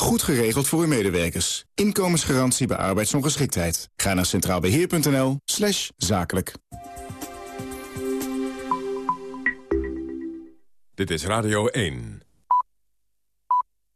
Goed geregeld voor uw medewerkers. Inkomensgarantie bij arbeidsongeschiktheid. Ga naar centraalbeheer.nl slash zakelijk. Dit is Radio 1.